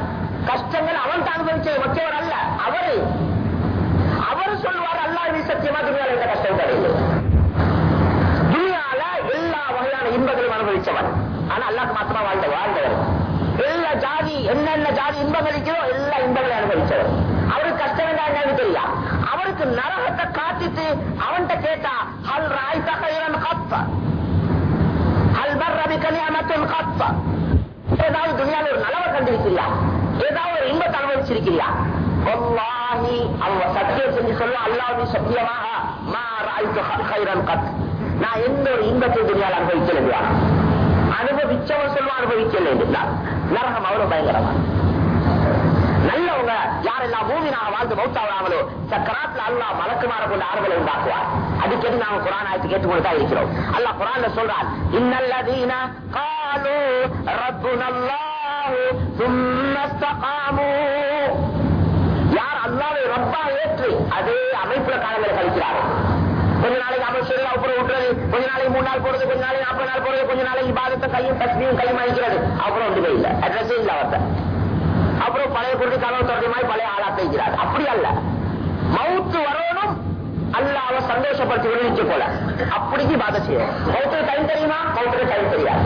கஷ்டங்கள் அவன் தான் அனுபவிச்சது மற்றவர் அல்ல அவரு. அவரு சொல்லுவார் அல்லாவின் சத்தியமா துணியால எந்த கஷ்டம் படையில துணியால எல்லா வகையான இன்பங்களும் ஆனா அல்லாக்கு மாத்திரமா வாழ்ந்த வாழ்ந்தவர். எல்லா ஜாதி என்னென்ன ஜாதி இன்பம் இருக்கிறோ எல்லா இன்பங்களையும் அனுபவிச்சவர். அவருக்கு கஷ்டம் என்னன்னு தெரியா? அவருக்கு நரகத்தை காட்டிட்டு அவன்கிட்ட கேட்டா ஹல் ராய் தகையன் கப்ப? ஹல் மர்ரபி கல்யாணத்தின் கப்ப? ஏதாவது துணியால ஒரு நலவை கண்டிருக்கிறியா ஏதாவது ஒரு இன்பத்தை அனுபவிச்சிருக்கிறியா வல்லாஹி அவ சத்தியம் செஞ்சு சொல்ல அல்லாஹ் சத்தியமாக மா ராய்த்து ஹைரன் கத் நான் எந்த ஒரு இன்பத்தை துணியால் அனுபவிக்கலையா அனுபவிச்சவன் சொல்லுவான் அனுபவிக்கல நரகம் அவ்வளவு பயங்கரமா. நல்லவங்க யாரெல்லாம் பூமினாக வாழ்ந்து மௌத்தாவாங்களோ சக்கராத்துல அல்லா மலக்குமார கொண்டு ஆறுதலை உண்டாக்குவார். அடிக்கடி நாம குரான் ஆயத்து கேட்டுக்கொண்டுதான் இருக்கிறோம். அல்லா குரான்ல சொல்றார் இன்னல்லதீன காலு ரப்புனல்லாஹு சும்மஸ்தகாமு. யார் அல்லாவை ரப்பா ஏற்று அதே அமைப்புல காலங்களை கழிக்கிறார்கள் கொஞ்ச நாளைக்கு அமல் செய்யறது அப்புறம் விட்டுறது கொஞ்ச நாளைக்கு மூணு நாள் போறது கொஞ்ச நாளைக்கு நாற்பது நாள் போறது கொஞ்ச நாளைக்கு பாதத்தை கையும் கஸ்மியும் கையும் அழிக்கிறது அப்புறம் ஒன்றுமே இல்லை அட்ரஸே இல்லை அவர்த்த அப்புறம் பழைய குருதி கனவு தொடர்ச்சி மாதிரி பழைய ஆளா தைக்கிறார் அப்படி அல்ல. மவுத்து வரணும். அல்லாவ சந்தோஷப்படுத்தி விடுவிச்சு போல. அப்படிக்கு பாத செய்யும் மவுத்துக்கு டைம் தெரியுமா? மவுத்துக்கு டைம் தெரியாது.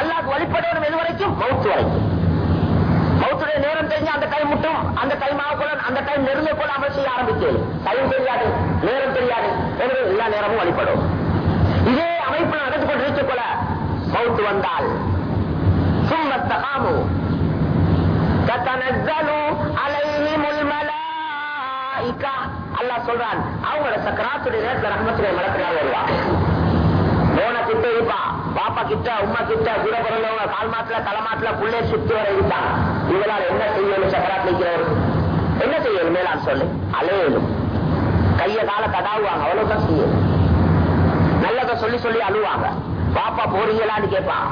அல்லாக்கு வழிபடணும் எது வரைக்கும் மவுத்து வரைக்கும். மௌத்துடைய நேரம் தெரிஞ்சு அந்த டைம் மட்டும் அந்த டைம் ஆகக்கூட அந்த டைம் நெருங்க கூட அமல் செய்ய ஆரம்பிச்சு. டைம் தெரியாது நேரம் தெரியாது. எனவே எல்லா நேரமும் வழிபடும். இதே அமைப்பு நடந்து கொண்டிருக்க போல மௌத்து வந்தால். சும்மத்தகாமு தத்தனஸ்ஸலு அலைஹிமுல் அல்லாஹ் சொல்றான் அவங்களோட சக்கராத்துடைய நேரத்தில் ரஹ்மத்துடைய மலக்குகள் வருவாங்க. போன கிட்ட பாப்பா கிட்ட உமா கிட்ட கூட பிறந்தவங்க கால் மாட்டுல தலை புள்ளே சுத்தி வர இருக்கான் இவளால் என்ன செய்யணும்? சக்கராத் நிற்கிறவருக்கு என்ன செய்யணும்? மேலான் சொல்லு. அலையணும். கைய கால கதாவுவாங்க அவ்வளவுதான் செய்யணும். நல்லதை சொல்லி சொல்லி அழுவாங்க. பாப்பா போறீங்களான்னு கேட்பான்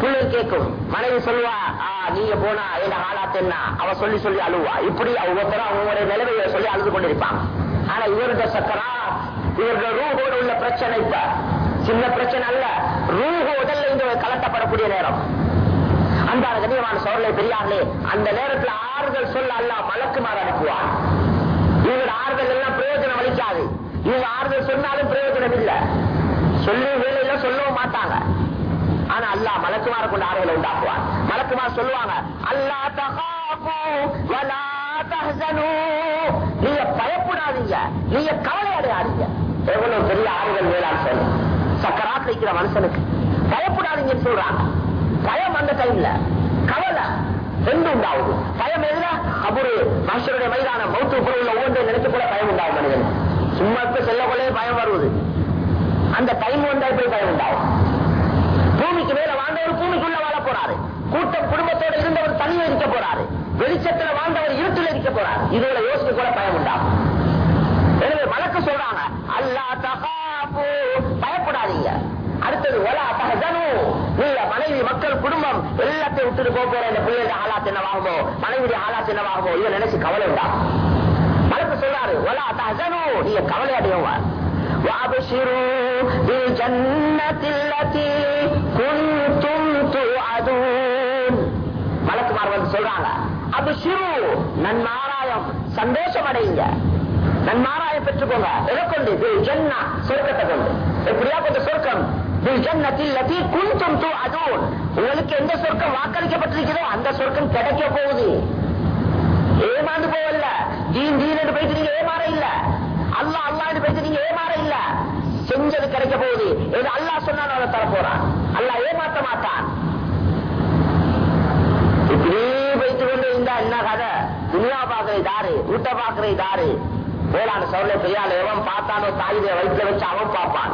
பிள்ளை கேட்கும். மனைவி சொல்லுவா நீங்க போனா என்ன ஆளாத்து அவ சொல்லி சொல்லி அழுவா. இப்படி ஒவ்வொருத்தரும் அவங்களுடைய நிலைமையை சொல்லி அழுது கொண்டிருப்பாங்க. ஆனா இவருடைய சக்கரா இவருடைய ரூபோடு உள்ள பிரச்சனை இப்ப. சின்ன பிரச்சனை அல்ல. ரூக உடல்ல இருந்து கலட்டப்படக்கூடிய நேரம். அந்த கண்ணியமான சோழலை பெரியார்களே அந்த நேரத்துல ஆறுதல் சொல்ல அல்ல மலக்குமாறு அனுப்புவார். இவங்க ஆறுதல் எல்லாம் பிரயோஜனம் அளிக்காது. இவங்க ஆறுதல் சொன்னாலும் பிரயோஜனம் இல்ல. சொல்லி வேலையில சொல்லவும் மாட்டாங்க. ஆனா அல்லாஹ் மலக்குமார கொண்டு ஆறுதலை உண்டாக்குவார். மலக்குமார் சொல்லுவாங்க அல்லா தகாபு வலா தஹ்சனு. நீங்க பயப்படாதீங்க. நீங்க கவலை அடையாதீங்க எவ்வளவு பெரிய ஆறுதல் வேளாண் சொல்லு சக்கராத் வைக்கிற மனுஷனுக்கு. பயப்படாதீங்கன்னு சொல்றாங்க பயம் அந்த டைம்ல கவலை. ரெண்டு உண்டாகுது. பயம் எதுல அபுரு மனுஷருடைய மைதான மௌத்து பொருள் ஒவ்வொன்றை நினைச்சு கூட பயம் உண்டாகும் மனிதன் சும்மா இப்ப செல்ல கொள்ளே பயம் வருவது. அந்த டைம் வந்தா போய் பயம் உண்டாகும்? பூமிக்கு மேல வாழ்ந்தவர் பூமிக்குள்ள வாழ போறாரு. கூட்டம் குடும்பத்தோட இருந்தவர் தனியே இருக்க போறாரு. வெளிச்சத்துல வாழ்ந்தவர் இருட்டில் இருக்க போறாரு. இதோட யோசிக்க கூட பயம் உண்டாகும். எனவே வழக்கு சொல்றாங்க அல்லா தகாபூ அடுத்தது ஒலா தகனு நீங்க மனைவி மக்கள் குடும்பம் எல்லாத்தையும் விட்டுட்டு போக போற இந்த பிள்ளைங்க ஆளாத்து என்னவாகுமோ மனைவியுடைய ஆளாத்து என்னவாகுமோ இதை நினைச்சு கவலை உண்டாகும் வழக்கு சொல்றாரு ஒலா தகனு நீங்க கவலை அடையவா وابشروا بالجنة التي كنتم توعدون மலக்குமார் வந்து சொல்றாங்க அபிஷிரு நன்மாராயம் சந்தோஷம் அடையுங்க நன்மாராயம் பெற்றுக்கோங்க எதை கொண்டு பில் ஜன்னா சொர்க்கத்தை கொண்டு எப்படியா கொண்ட சொர்க்கம் உங்களுக்கு எந்த சொர்க்கம் வாக்களிக்கப்பட்டிருக்கிறதோ அந்த சொர்க்கம் கிடைக்க போகுது. ஏமாந்து போவல்ல தீன் தீன் என்று போயிட்டு நீங்க ஏமாற இல்ல. அல்லா அல்லாஹ் போயிட்டு நீங்க ஏமாற இல்ல. செஞ்சது கிடைக்க போகுது. இது அல்லாஹ் சொன்னாலும் அதை தர போறான். அல்லாஹ் ஏமாத்த மாட்டான். இப்படி வைத்து கொண்டு இருந்தா என்ன கதை? துணியா பாக்குறது தாரு வீட்டை பாக்குறது தாரு வேளாண் சவுல பெரியாள் எவன் பார்த்தானோ தாயுதை வயிற்ற வச்சு அவன் பார்ப்பான்.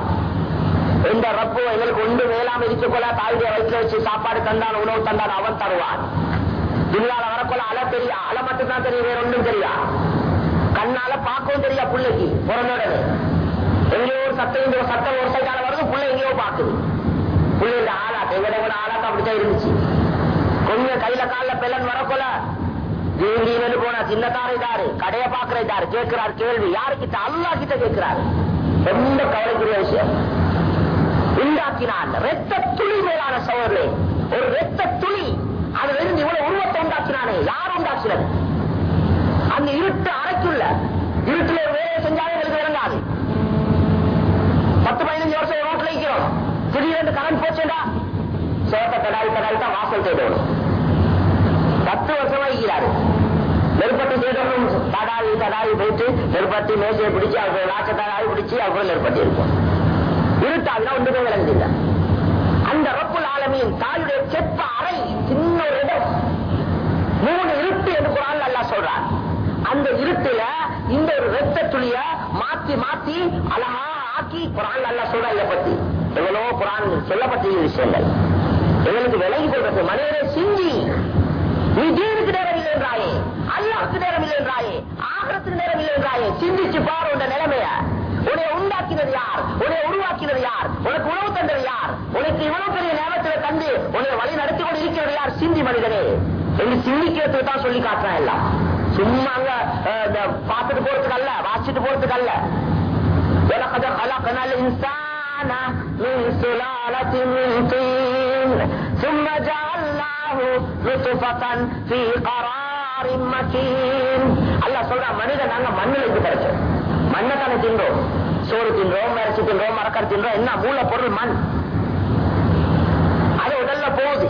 எந்த ரப்பு எங்களுக்கு ஒன்று வேளாண் இருக்கக்குள்ள தாயுடைய வயிற்ற வச்சு சாப்பாடு தந்தான் உணவு தந்தான் அவன் தருவான். துணியால வரக்குள்ள அலை தெரியா? அலை மட்டும்தான் தெரியும் வேற ஒன்றும் தெரியா? கண்ணால பார்க்கவும் தெரியா பிள்ளைக்கு? பிறந்தோடனே எங்கேயோ ஒரு சத்தம் இந்த ஒரு சத்தம் ஒரு சைடால வருது பிள்ளை எங்கேயோ பாக்குது இந்த ஆளாட்டு எங்கட கூட ஆளாட்டம் அப்படித்தான் இருந்துச்சு. கொஞ்சம் கையில கால பெலன் வரக்குள்ள தீண்டீன்னு போனா சின்னதாரை தாரு கடையை பாக்குறதாரு கேட்கிறார் கேள்வி. யாரு கிட்ட அல்லா கிட்ட கேட்கிறாரு. ரொம்ப கவலைக்குரிய விஷயம். உண்டாக்கினான் ரத்த துளி மேலான சோழர்களே ஒரு ரத்த துளி அதுல இருந்து இவ்வளவு உருவத்தை உண்டாக்கினானே யார் உண்டாக்கினது? அந்த இருட்டு அரைக்குள்ள இருட்டுல ஒரு வேலையை செஞ்சாலும் எங்களுக்கு இறங்காது பத்து பதினஞ்சு வருஷம் ஒரு ரோட்ல இருக்கிறோம் திடீரென்று கரண்ட் போச்சுடா சோத்த கடாய் கடாய் தான் வாசல் தேடணும் பத்து வருஷமா இருக்கிறாரு நெருப்பட்டி தேடணும் தடாவி தடாவி போயிட்டு நெருப்பட்டி மேசையை பிடிச்சு அவர் லாச்ச தடாவி பிடிச்சு அவர் நெருப்பட்டி இருக்கும் இருட்டாவினா ஒன்றுமே விளங்குதில்லை அந்த ரப்புல் ஆலமியின் தாயுடைய செப்ப அறை சின்ன ஒரு இடம். மூணு இருட்டு என்று குரான் நல்லா சொல்றார் அந்த இருட்டுல இந்த ஒரு ரத்த துளிய மாத்தி மாத்தி அழகா ஆக்கி குரான் நல்லா சொல்றா இதை பத்தி. எவ்வளவோ குரான் சொல்லப்பட்ட விஷயங்கள். எங்களுக்கு விலகி கொள்றது மனிதரை சிந்தி. நீ தீனுக்கு நேரம் இல்லை என்றாயே அல்லாவுக்கு நேரம் இல்லை என்றாயே ஆகரத்துக்கு நேரம் இல்லை என்றாயே சிந்திச்சு பாரு உண்ட நிலைமைய. உன்னை உண்டாக்கினது யார் உன்னை உருவாக்கினது யார் உனக்கு உணவு தந்தது யார் உனக்கு இவ்வளவு பெரிய நேரத்தில் தந்து உன்னை வழி நடத்தி கொண்டு இருக்கிறது யார் சிந்தி மனிதனே என்று சிந்திக்கிறதுக்கு தான் சொல்லி காட்டுறான் எல்லாம் சும்மா அங்க அஹ், இந்த பார்த்துட்டு போறதுக்கு அல்ல வாசிச்சுட்டு போறதுக்கு அல்ல ولقد خلقنا الإنسان من سلالة من طين ثم جعلناه نطفة في قرار مكين الله சொல்றா மனிதன் நாங்க மண்ணில் இருந்து கிடைச்சோம் மண்ணை தானே தின்றோம்? சோறு தின்றோம் மறைச்சி தின்றோம் மரக்கரை தின்றோம் என்ன மூல பொருள் மண்? அது உடல்ல போகுது.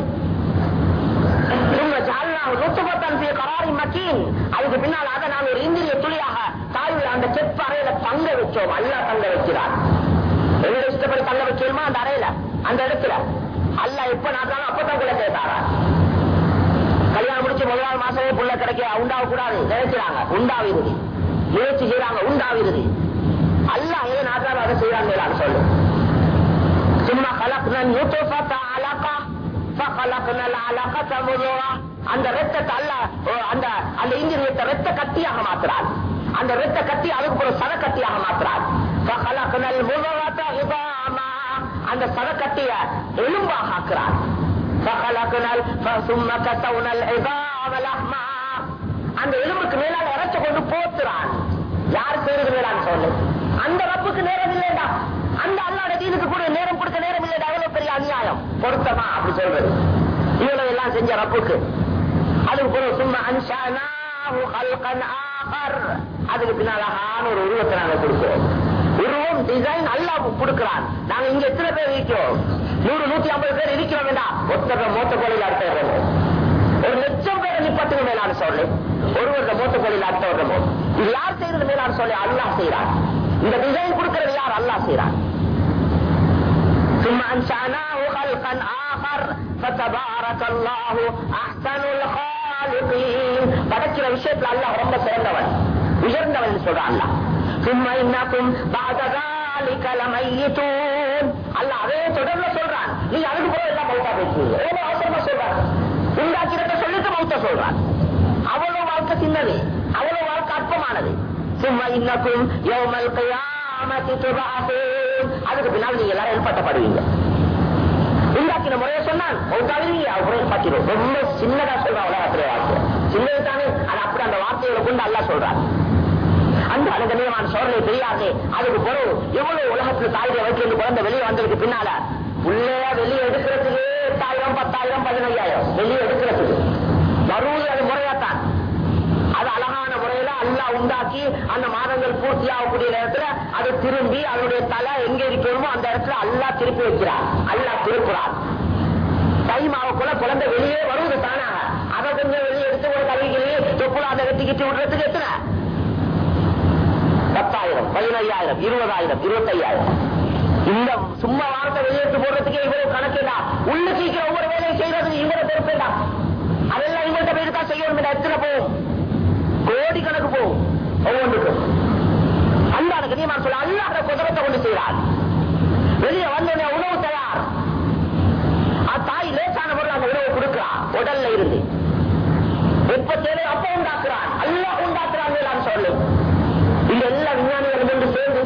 அதுக்கு பின்னால் அதை ஒரு இந்திரிய துளியாக தாழ்வு அந்த செப்பு அறையில தங்க வச்சோம் அல்ல தங்க வைக்கிறார். எங்களை இஷ்டப்படி தங்க வைக்கணுமா அந்த அறையில? அந்த இடத்துல. அல்ல எப்ப நாட்டாலும் அப்பதான் குள்ள கேட்டாரா கல்யாணம் முடிச்சு முதலாவது மாசமே புள்ள கிடைக்க உண்டாக கூடாது நினைக்கிறாங்க. உண்டாவது முயற்சி செய்யறாங்க உண்டாவிருது அல்ல எதை நாட்டாலும் அதை செய்யறாங்க சொல்லு சும்மா கலக்குன நூத்தோசத்த அலக்கா فخلقنا العلقة مضغة அந்த ரத்தத்தை அல்ல ஓ, அந்த அந்த இந்திரியத்தை ரத்த கட்டியாக மாத்துறார் அந்த ரத்த கட்டி அதுக்கு ஒரு சத கட்டியாக மாத்துறார் فخلقنا المضغة عظاما அந்த சத கட்டிய எலும்பாக ஆக்குறார் فخلقنا ال- ثم كسونا العظام لحما அந்த எலும்புக்கு மேலான இறைச்ச கொண்டு போத்துறான். யார் பேருக்கு மேலான்னு சொல்லு. அந்த ரப்புக்கு நேரம் இல்லைடா அந்த அல்லாட தீனுக்கு கூட நேரம் கொடுக்க நேரம் இல்லைடா அவ்வளவு பெரிய அநியாயம். பொருத்தமா அப்படி சொல்றது. இவ்வளவு எல்லாம் செஞ்ச ரப்புக்கு. அதுக்கு பிறகு சும்மா அன்ஷானாஹு அதுக்கு பின்னால் அழகான ஒரு உருவத்தை நாங்க கொடுக்கிறோம். உருவம் டிசைன் அல்லா கொடுக்கிறான். நாங்க இங்க எத்தனை பேர் இருக்கிறோம்? நூறு நூத்தி ஐம்பது பேர் இருக்கிறோம் வேண்டாம் ஒத்தர மோத்த கோழியில் அடுத்த ஒரு லட்சம் பேரை நிப்பத்துக்கு மேலான சொல்லு ஒருவருட மூத்த கோழியில் அடுத்த வருடமோ இது யார் செய்யறது மேலான சொல்லி அல்லாஹ் செய்யறான் இந்த டிசைன் கொடுக்கிறது யார் அல்லாஹ் செய்யறான் ثم أنشأناه خلقا آخر فتبارك الله أحسن الخالقين படைக்கிற விஷயத்துல அல்லாஹ் ரொம்ப சிறந்தவன் உயர்ந்தவன் சொல்றான் அல்லாஹ் ثم إنكم بعد ذلك لميتون போகும் அல்ல அதே தொடர்ல சொல்றான் நீங்க அதுக்கு போய் எல்லாம் மௌத்தா பேசுவீங்க எவ்வளவு அவசரமா சொல்றான் உண்டாக்கிறத சொல்லிட்டு அவ்வளவு வாழ்க்கை சின்னது. அவ்வளவு வாழ்க்கை அற்பமானது. சும்மா இன்னக்கும் யௌமல் கியாமத்தி துபஅஸூன் அதுக்கு பின்னால் நீங்க எல்லாரும் எழுப்பட்டப்படுவீங்க உண்டாக்கின முறையை சொன்னான். மௌத்தாவிங்க அவரே பாக்கிறோம் ரொம்ப சின்னதா சொல்றான் உலகத்திலே வார்த்தை சின்னது தானே. அது அப்படி அந்த வார்த்தைகளை கொண்டு அல்லா சொல்றான். அந்த அனுகணியமான சோழனை பெரியாதே அதுக்கு பொருள் எவ்வளவு உலகத்துல தாயிரை வைக்கிறது குழந்தை வெளியே வந்ததுக்கு பின்னால உள்ளே வெளியே எடுக்கிறதுக்கு எட்டாயிரம் பத்தாயிரம் பதினையாயிரம். வெளியே எடுக்கிறதுக்கு வருவது அது முறையாத்தான் அது அழகான முறையில உண்டாக்கி அந்த மாதங்கள் பூர்த்தி ஆகக்கூடிய நேரத்துல அது திரும்பி அதனுடைய தலை எங்க இருக்கணுமோ அந்த இடத்துல அல்லா திருப்பி வைக்கிறார். அல்லா திருப்புறார். டைம் ஆகக்குள்ள குழந்தை வெளியே வருவது தானாக. அதை கொஞ்சம் வெளியே எடுத்து ஒரு கல்விகளே தொப்புல அதை வெட்டி கிட்டி விடுறதுக்கு எத்தனை? பத்தாயிரம் பதினையாயிரம் இருபதாயிரம் இருபத்தையாயிரம். இந்த சும்மா வார்த்தை வெளியேற்று போடுறதுக்கே இவ்வளவு கணக்கேடா உள்ள சீக்கிரம் ஒவ்வொரு வேலையை செய்யறதுக்கு இவரை பொறுப்பேடா அதெல்லாம் இவங்கள்ட்ட போயிருக்கா செய்யணும். எத்தனை போகும். கோடி கணக்கு போகும் ஒவ்வொன்றுக்கும் அல்லாத கண்ணியமான சொல்ல அல்லாத குதிரத்தை கொண்டு செய்கிறார் வெளியே வந்தோடனே உணவு தயார். தாய் லேசான பொருள் அந்த உணவு கொடுக்கிறான். உடல்ல இருந்து. எப்ப அப்ப உண்டாக்குறான். அல்லாஹ் உண்டாக்குறாங்க சொல்லு இந்த எல்லா விஞ்ஞானிகளும் ஒன்று சேர்ந்து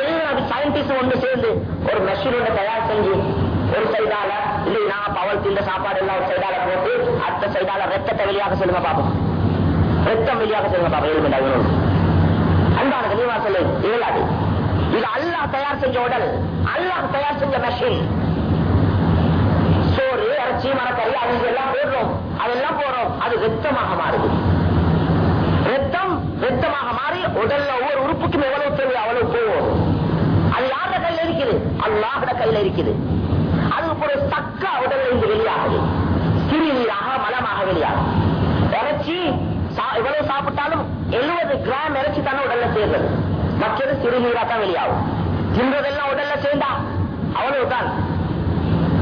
எல்லா சயின்டிஸ்டும் ஒன்று சேர்ந்து ஒரு மெஷின் ஒன்று தயார் செஞ்சு ஒரு சைடால இல்லைன்னா பவல் இந்த சாப்பாடு எல்லாம் ஒரு சைடால போட்டு அடுத்த சைடால ரத்தத்தை வெளியாக சொல்லுங்க பாப்போம். ரத்தம் வெளியாக சொல்லுங்க பாப்போம் ஏழு மணி அன்பான கனிவா சொல்லு இயலாது. இது அல்லாஹ் தயார் செஞ்ச உடல். அல்லாஹ் தயார் செஞ்ச மெஷின் சோறு இறைச்சி மரக்கறி அது எல்லாம் போடுறோம். அதெல்லாம் போறோம் அது ரத்தமாக மாறுது. ரத்தம் ரத்தமாக மாறி உடல்ல ஒவ்வொரு உறுப்புக்கும் எவ்வளவு தேவை அவ்வளவு போகும். அது யாரோட கையில இருக்குது? அல்லாஹோட கையில இருக்குது. அதுக்கு ஒரு சக்கா உடல்ல இருந்து வெளியாகுது. சிறுநீராக மலமாக வெளியாகும் இறைச்சி சா- சாப்பிட்டாலும் எழுபது கிராம் இறைச்சி தானே உடல்ல சேர்றது மற்றது சிறுநீரா தான் வெளியாகும். தின்றதெல்லாம் உடல்ல சேர்ந்தா? அவ்வளவுதான்.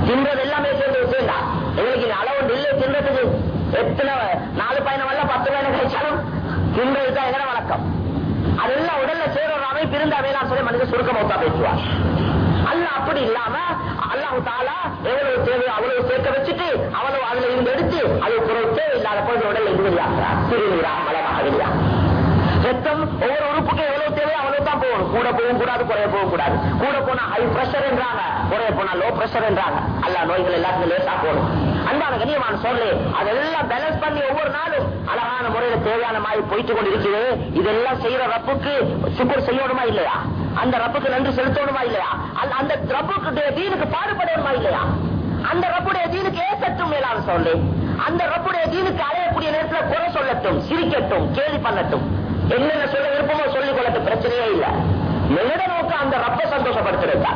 தின்றது எல்லாமே சேர்ந்து? சேர்ந்தா எங்களுக்கு அளவு ஒன்று இல்லை தின்றதுக்கு எத்தனை நாலு பயணம் அல்ல பத்து பயணம் கிடைச்சாலும் தின்றது தான் எங்கட வழக்கம். அதெல்லாம் உடல்ல சேர்ற அமைப்பு இருந்தாவே நான் சொல்லி மனித சுருக்கமாக பேசுவார் அல்ல அப்படி இல்லாம அல்லாஹு தாலா எவ்வளவு தேவையோ அவ்வளவு சேர்க்க வச்சுட்டு அவ்வளவு அதுல இருந்து எடுத்து அது தேவை தேவையில்லாத போது உடல் இருந்து வெளியாகிறார் சிறுநீரா மலமாக வெளியா ரத்தம் ஒவ்வொரு உறுப்புக்கும் எவ்வளவு தேவையோ போகணும் கூட போகவும் கூடாது குறைய போகவும் கூடாது. கூட போனா ஹை பிரஷர் என்றாங்க குறைய போனா லோ பிரஷர் என்றாங்க. அல்ல நோய்கள் எல்லாத்துக்கும் லேசா போகணும் அன்பான கண்ணியமான சொல்லு அதெல்லாம் பேலன்ஸ் பண்ணி ஒவ்வொரு நாளும் அழகான முறையில தேவையான மாதிரி போயிட்டு கொண்டு இதெல்லாம் செய்யற ரப்புக்கு சுக்குர் செய்யணுமா இல்லையா? அந்த ரப்புக்கு நன்றி செலுத்தணுமா இல்லையா? அல்ல அந்த ரப்புக்கு தீனுக்கு பாடுபடணுமா இல்லையா? அந்த ரப்புடைய தீனுக்கு ஏசட்டும் மேலான சொல்லு அந்த ரப்புடைய தீனுக்கு அலையக்கூடிய நேரத்தில் குறை சொல்லட்டும் சிரிக்கட்டும் கேலி பண்ணட்டும். என்னென்ன சொல்ல விருப்பமோ சொல்லிக் கொள்ள பிரச்சனையே இல்ல. என்னோட நோக்கம் அந்த ரப்ப சந்தோஷப்படுத்துறதா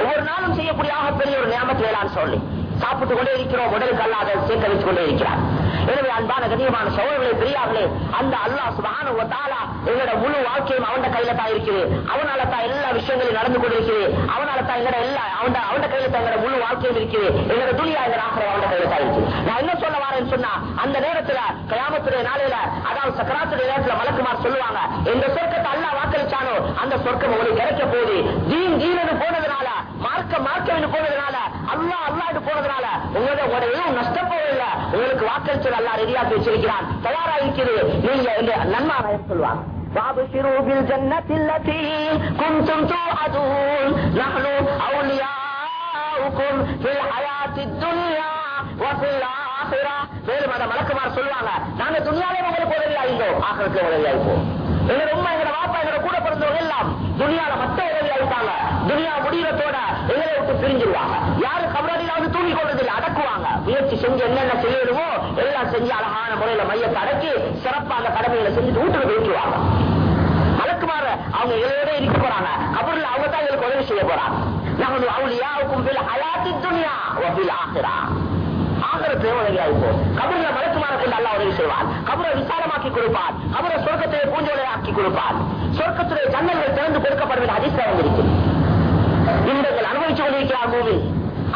ஒவ்வொரு நாளும் செய்யக்கூடிய பெரிய ஒரு நியமத்தை வேளாண் சொல்லி. சாப்பிட்டு கொண்டே இருக்கிறோம். உடலுக்கு அல்லாத சேர்க்க வைத்துக் கொண்டே இருக்கிறார். எனவே அன்பான கண்ணியமான சோழர்களே பெரியார்களே அந்த அல்லாஹ் சுபான ஒத்தாலா எங்களோட முழு வாழ்க்கையும் அவன் கையில தான் இருக்குது. அவனால தான் எல்லா விஷயங்களும் நடந்து கொண்டிருக்குது. அவனால தான் எங்களோட எல்லா அவன் அவன் கையில தான் எங்களோட முழு வாழ்க்கையும் இருக்குது. எங்களோட துணியா எங்க ஆசிரியர் அவன் கையில தான் இருக்குது. நான் என்ன சொல்ல வரேன்னு சொன்னா அந்த நேரத்துல கயாமத்துடைய நாளையில அதாவது சக்கராத்துடைய நேரத்துல மலக்குமார் சொல்லுவாங்க எந்த சொர்க்கத்தை அல்லா வாக்களிச்சானோ அந்த சொர்க்கம் உங்களுக்கு கிடைக்க போகுது. ஜீன் தீனு போனதுனால மார்க்க மார்க்கம்னு போனதுனால அல்லா அல்லாடு போனதுனால உங்களோட உங்களோட எதுவும் நஷ்டப்போவில்லை உங்களுக்கு வாக்களிச்சது அல்லா ரெடியாக்கி வச்சிருக்கிறான் தயாரா இருக்குது நீங்க இந்த நன்மாராயம் சொல்லுவாங்க وابشروا بالجنة التي كنتم توعدون نحن أولياؤكم في الحياة الدنيا وفي الآخرة மேலும் அந்த மலக்குமார் சொல்லுவாங்க நாங்க துணியாலே உங்களுக்கு உதவி ஆகிட்டோம் ஆக்கிரத்துல உதவி ஆகிப்போம் எங்க உண்மை எங்க வாப்பா எங்க கூட பிறந்தவங்க எல்லாம் துணியால மட்டும் உதவி ஆகிட்டாங்க துணியா முடியறதோட எங்களை விட்டு பிரிஞ்சிருவாங்க. யாரு கபராடியில தூங்கி கொள்றதில்லை அடக்குவாங்க. முயற்சி செஞ்சு என்னென்ன செய்யணுமோ எல்லாம் செஞ்சு அழகான முறையில மையத்தை அடக்கி சிறப்பா அந்த கடமைகளை செஞ்சுட்டு வீட்டுக்கு போயிட்டுருவாங்க மலக்குமார அவங்க எங்களோட இருக்க போறாங்க. கபூர்ல அவங்க தான் எங்களுக்கு உதவி செய்ய போறாங்க. நம்ம அவளியாவுக்கும் பில் ஹயாத்தி துனியா வபில் ஆகிறா ஆகரத்தை உதவி ஆயிப்போம் கபூர்ல மலக்குமார கொண்டு அல்லா உதவி செய்வான். கபரை விசாலமாக்கி கொடுப்பார் கபரை சொர்க்கத்தை பூஞ்சோலை ஆக்கி கொடுப்பான். சொர்க்கத்துடைய ஜன்னல்கள் திறந்து கொடுக்கப்படுவது அதிசயம் வந்திருக்கு இன்பங்கள் அனுபவிச்சு கொண்டிருக்கிறார் மூமின்.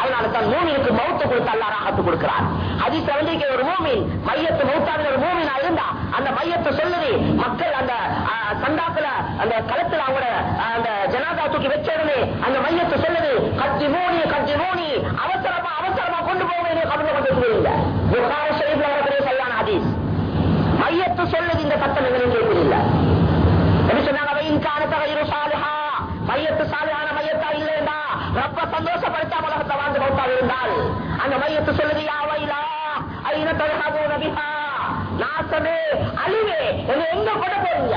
அதனால தான் மூமினுக்கு மௌத்து கொடுத்து அல்லா ராகத்து கொடுக்கிறார். அதில் வந்திருக்கிற ஒரு மூமின் மையத்து மௌத்தாவின் ஒரு மூமினா இருந்தா அந்த மையத்தை சொல்லுது மக்கள் அந்த சந்தாக்கள அந்த களத்துல அவங்கள அந்த ஜனாதா தூக்கி வச்சிருந்து அந்த மையத்தை சொல்லுது கட்சி மூணி கட்சி மூணி அவசரமா அவசரமா கொண்டு போவேன் கபல கொண்டு சரியான ஹதீஸ். மையத்து சொல்லுது இந்த சத்தம் எங்களுக்கு இல்லை. சொன்னாங்க? மையத்து சாலை மயத்தாக இருந்தால் அந்த மயத்து சொல்லுது யாவையிலா ஐநா தொழகாவோ நபிஹா நாசமே அழிவே எங்க கொண்டு போறீங்க?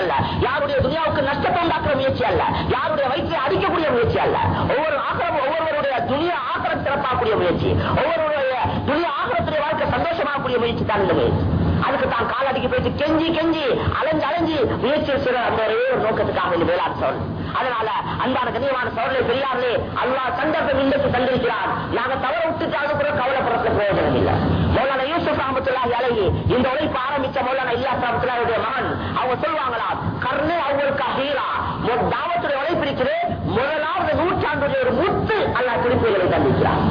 அல்ல யாருடைய துணியாவுக்கு நஷ்டத்தை உண்டாக்குற முயற்சி அல்ல யாருடைய வயிற்றை அடிக்கக்கூடிய முயற்சி அல்ல ஒவ்வொரு ஆக்கிரமும் ஒவ்வொருவருடைய துனியா ஆக்கிரம் சிறப்பாகக்கூடிய முயற்சி. ஒவ்வொருவருடைய துனியா ஆக்கிரத்துடைய வாழ்க்கை சந்தோஷமாகக்கூடிய முயற்சி தான் இந்த முயற்சி. அதுக்கு தான் காலடிக்கு போயிட்டு கெஞ்சி கெஞ்சி அலைஞ்சு அலைஞ்சு முயற்சி செய்ற அந்த ஒரே ஒரு நோக்கத்துக்காக இந்த வேளாண் சோழன். அதனால அன்பான கண்ணியமான சோழலை பெரியார்களே அல்லா சந்தர்ப்பம் இன்றைக்கு தந்திருக்கிறார். நாங்க தவற விட்டுட்டாங்க கூட கவலைப்படுறது பிரயோஜனம் இல்லை மௌலானா யூசுப் அஹமத்துல்லாஹி இலகி இந்த உழைப்பு ஆரம்பிச்ச மௌலானா இல்லா அஹமத்துல்லாஹுடைய மகன் அவங்க சொல்லுவாங்களா கர்ணு அவங்களுக்கு ஹீரா தாவத்துடைய உழைப்பு இருக்குது முதலாவது நூற்றாண்டுடைய ஒரு முத்து அல்லாஹ் திருப்பிகளை தந்திருக்கிறார்.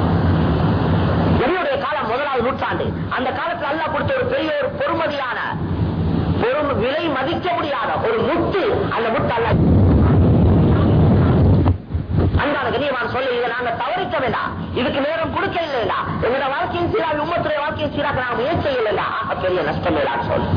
நபியுடைய நூற்றாண்டு. அந்த காலத்தில் அல்லா கொடுத்த ஒரு பெரிய ஒரு பொறுமதியான பெரும் விலை மதிக்க முடியாத ஒரு முத்து அந்த முத்து அல்ல அன்பான கண்ணியமான சொல்லி இதை நாங்க தவறிக்க வேண்டாம். இதுக்கு நேரம் கொடுக்க எங்களோட வாழ்க்கையின் சீராக உம்மத்துடைய வாழ்க்கையின் சீராக நாங்க முயற்சி பெரிய நஷ்டம் இல்லைன்னு சொல்லு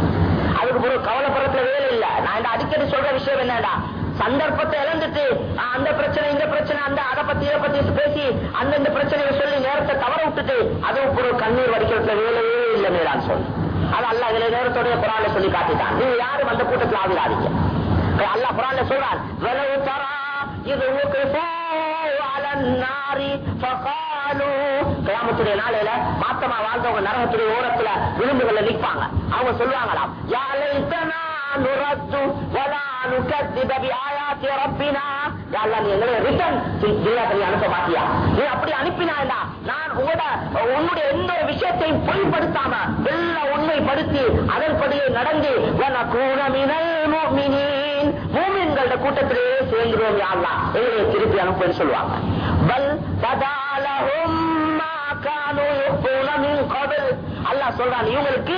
அதுக்கு ஒரு கவலைப்படுறதுல வேலை இல்ல. நான் இந்த அடிக்கடி சொல்ற விஷயம் என்னடா? சந்தர்ப்பத்தை இழந்துட்டு ஆஹ், அந்த பிரச்சனை இந்த பிரச்சனை அந்த அதை பத்தி இதை பத்தி பேசி அந்தந்த பிரச்சனையை சொல்லி நேரத்தை தவற விட்டுட்டு அதுவும் ஒரு கண்ணீர் வடிக்கிறதுல வேலையே இல்லை மேலான்னு சொல்லி அது அல்ல இதுல நேரத்துடைய குரான்ல சொல்லி காட்டிட்டான். நீங்க யாரும் அந்த கூட்டத்தில் ஆகிறாதீங்க அல்ல குரான்ல சொல்றான் "வலவு தரா இது கிராமத்துடைய நாளையில மாத்தமா வாழ்ந்தவங்க நரகத்துடைய ஓரத்துல விளிம்புகள்ல நிற்பாங்க. அவங்க சொல்லுவாங்களாம் "யா லைத்தனா நுரத்து வலா நுகத்திப பிஆயாத்தி ரப்பினா." நீ எங்களை ரிட்டர்ன் துனியாக்கு அனுப்ப மாட்டியா? நீ அப்படி அனுப்பினாண்டா நான் உங்களோட உன்னுடைய எந்த ஒரு விஷயத்தையும் பொய்ப்படுத்தாம வெள்ள உண்மைப்படுத்தி அதன்படியே நடந்து வனக்கூன மினல் முஃமினீன் கூட்டத்திலேயே சேர்ந்துருவோம் யாரெல்லாம் எங்களை திருப்பி அனுப்புன்னு சொல்லுவாங்க. பல் பதாலஹும் மா அல்லாஹ் சொல்றான் இவங்களுக்கு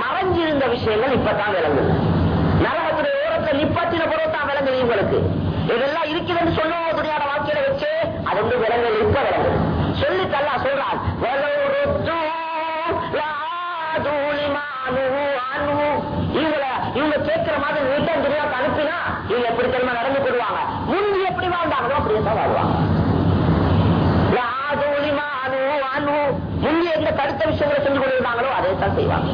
மறைஞ்சிருந்த விஷயங்கள் இப்பதான் விளங்குது. நரகத்துடைய ஓரத்தை நிப்பாட்டின பிறகு தான் விளங்குது இதெல்லாம் இருக்குதுன்னு சொல்லுவோம் துணியாட வாழ்க்கையில வச்சு அது வந்து விளங்குது இப்ப விளங்குது சொல்லி தல்லா சொல்றான் இவங்கள இவங்க கேட்கிற மாதிரி ரிட்டர்ன் துணியாக்கு அனுப்பினா இவங்க எப்படி தெரியுமா நடந்து போடுவாங்க முந்தி எப்படி வாழ்ந்தாங்களோ அப்படியே தான் வாழ்வாங்க. முந்தி எந்த கருத்த விஷயங்களை செஞ்சு கொண்டிருந்தாங்களோ அதே தான் செய்வாங்க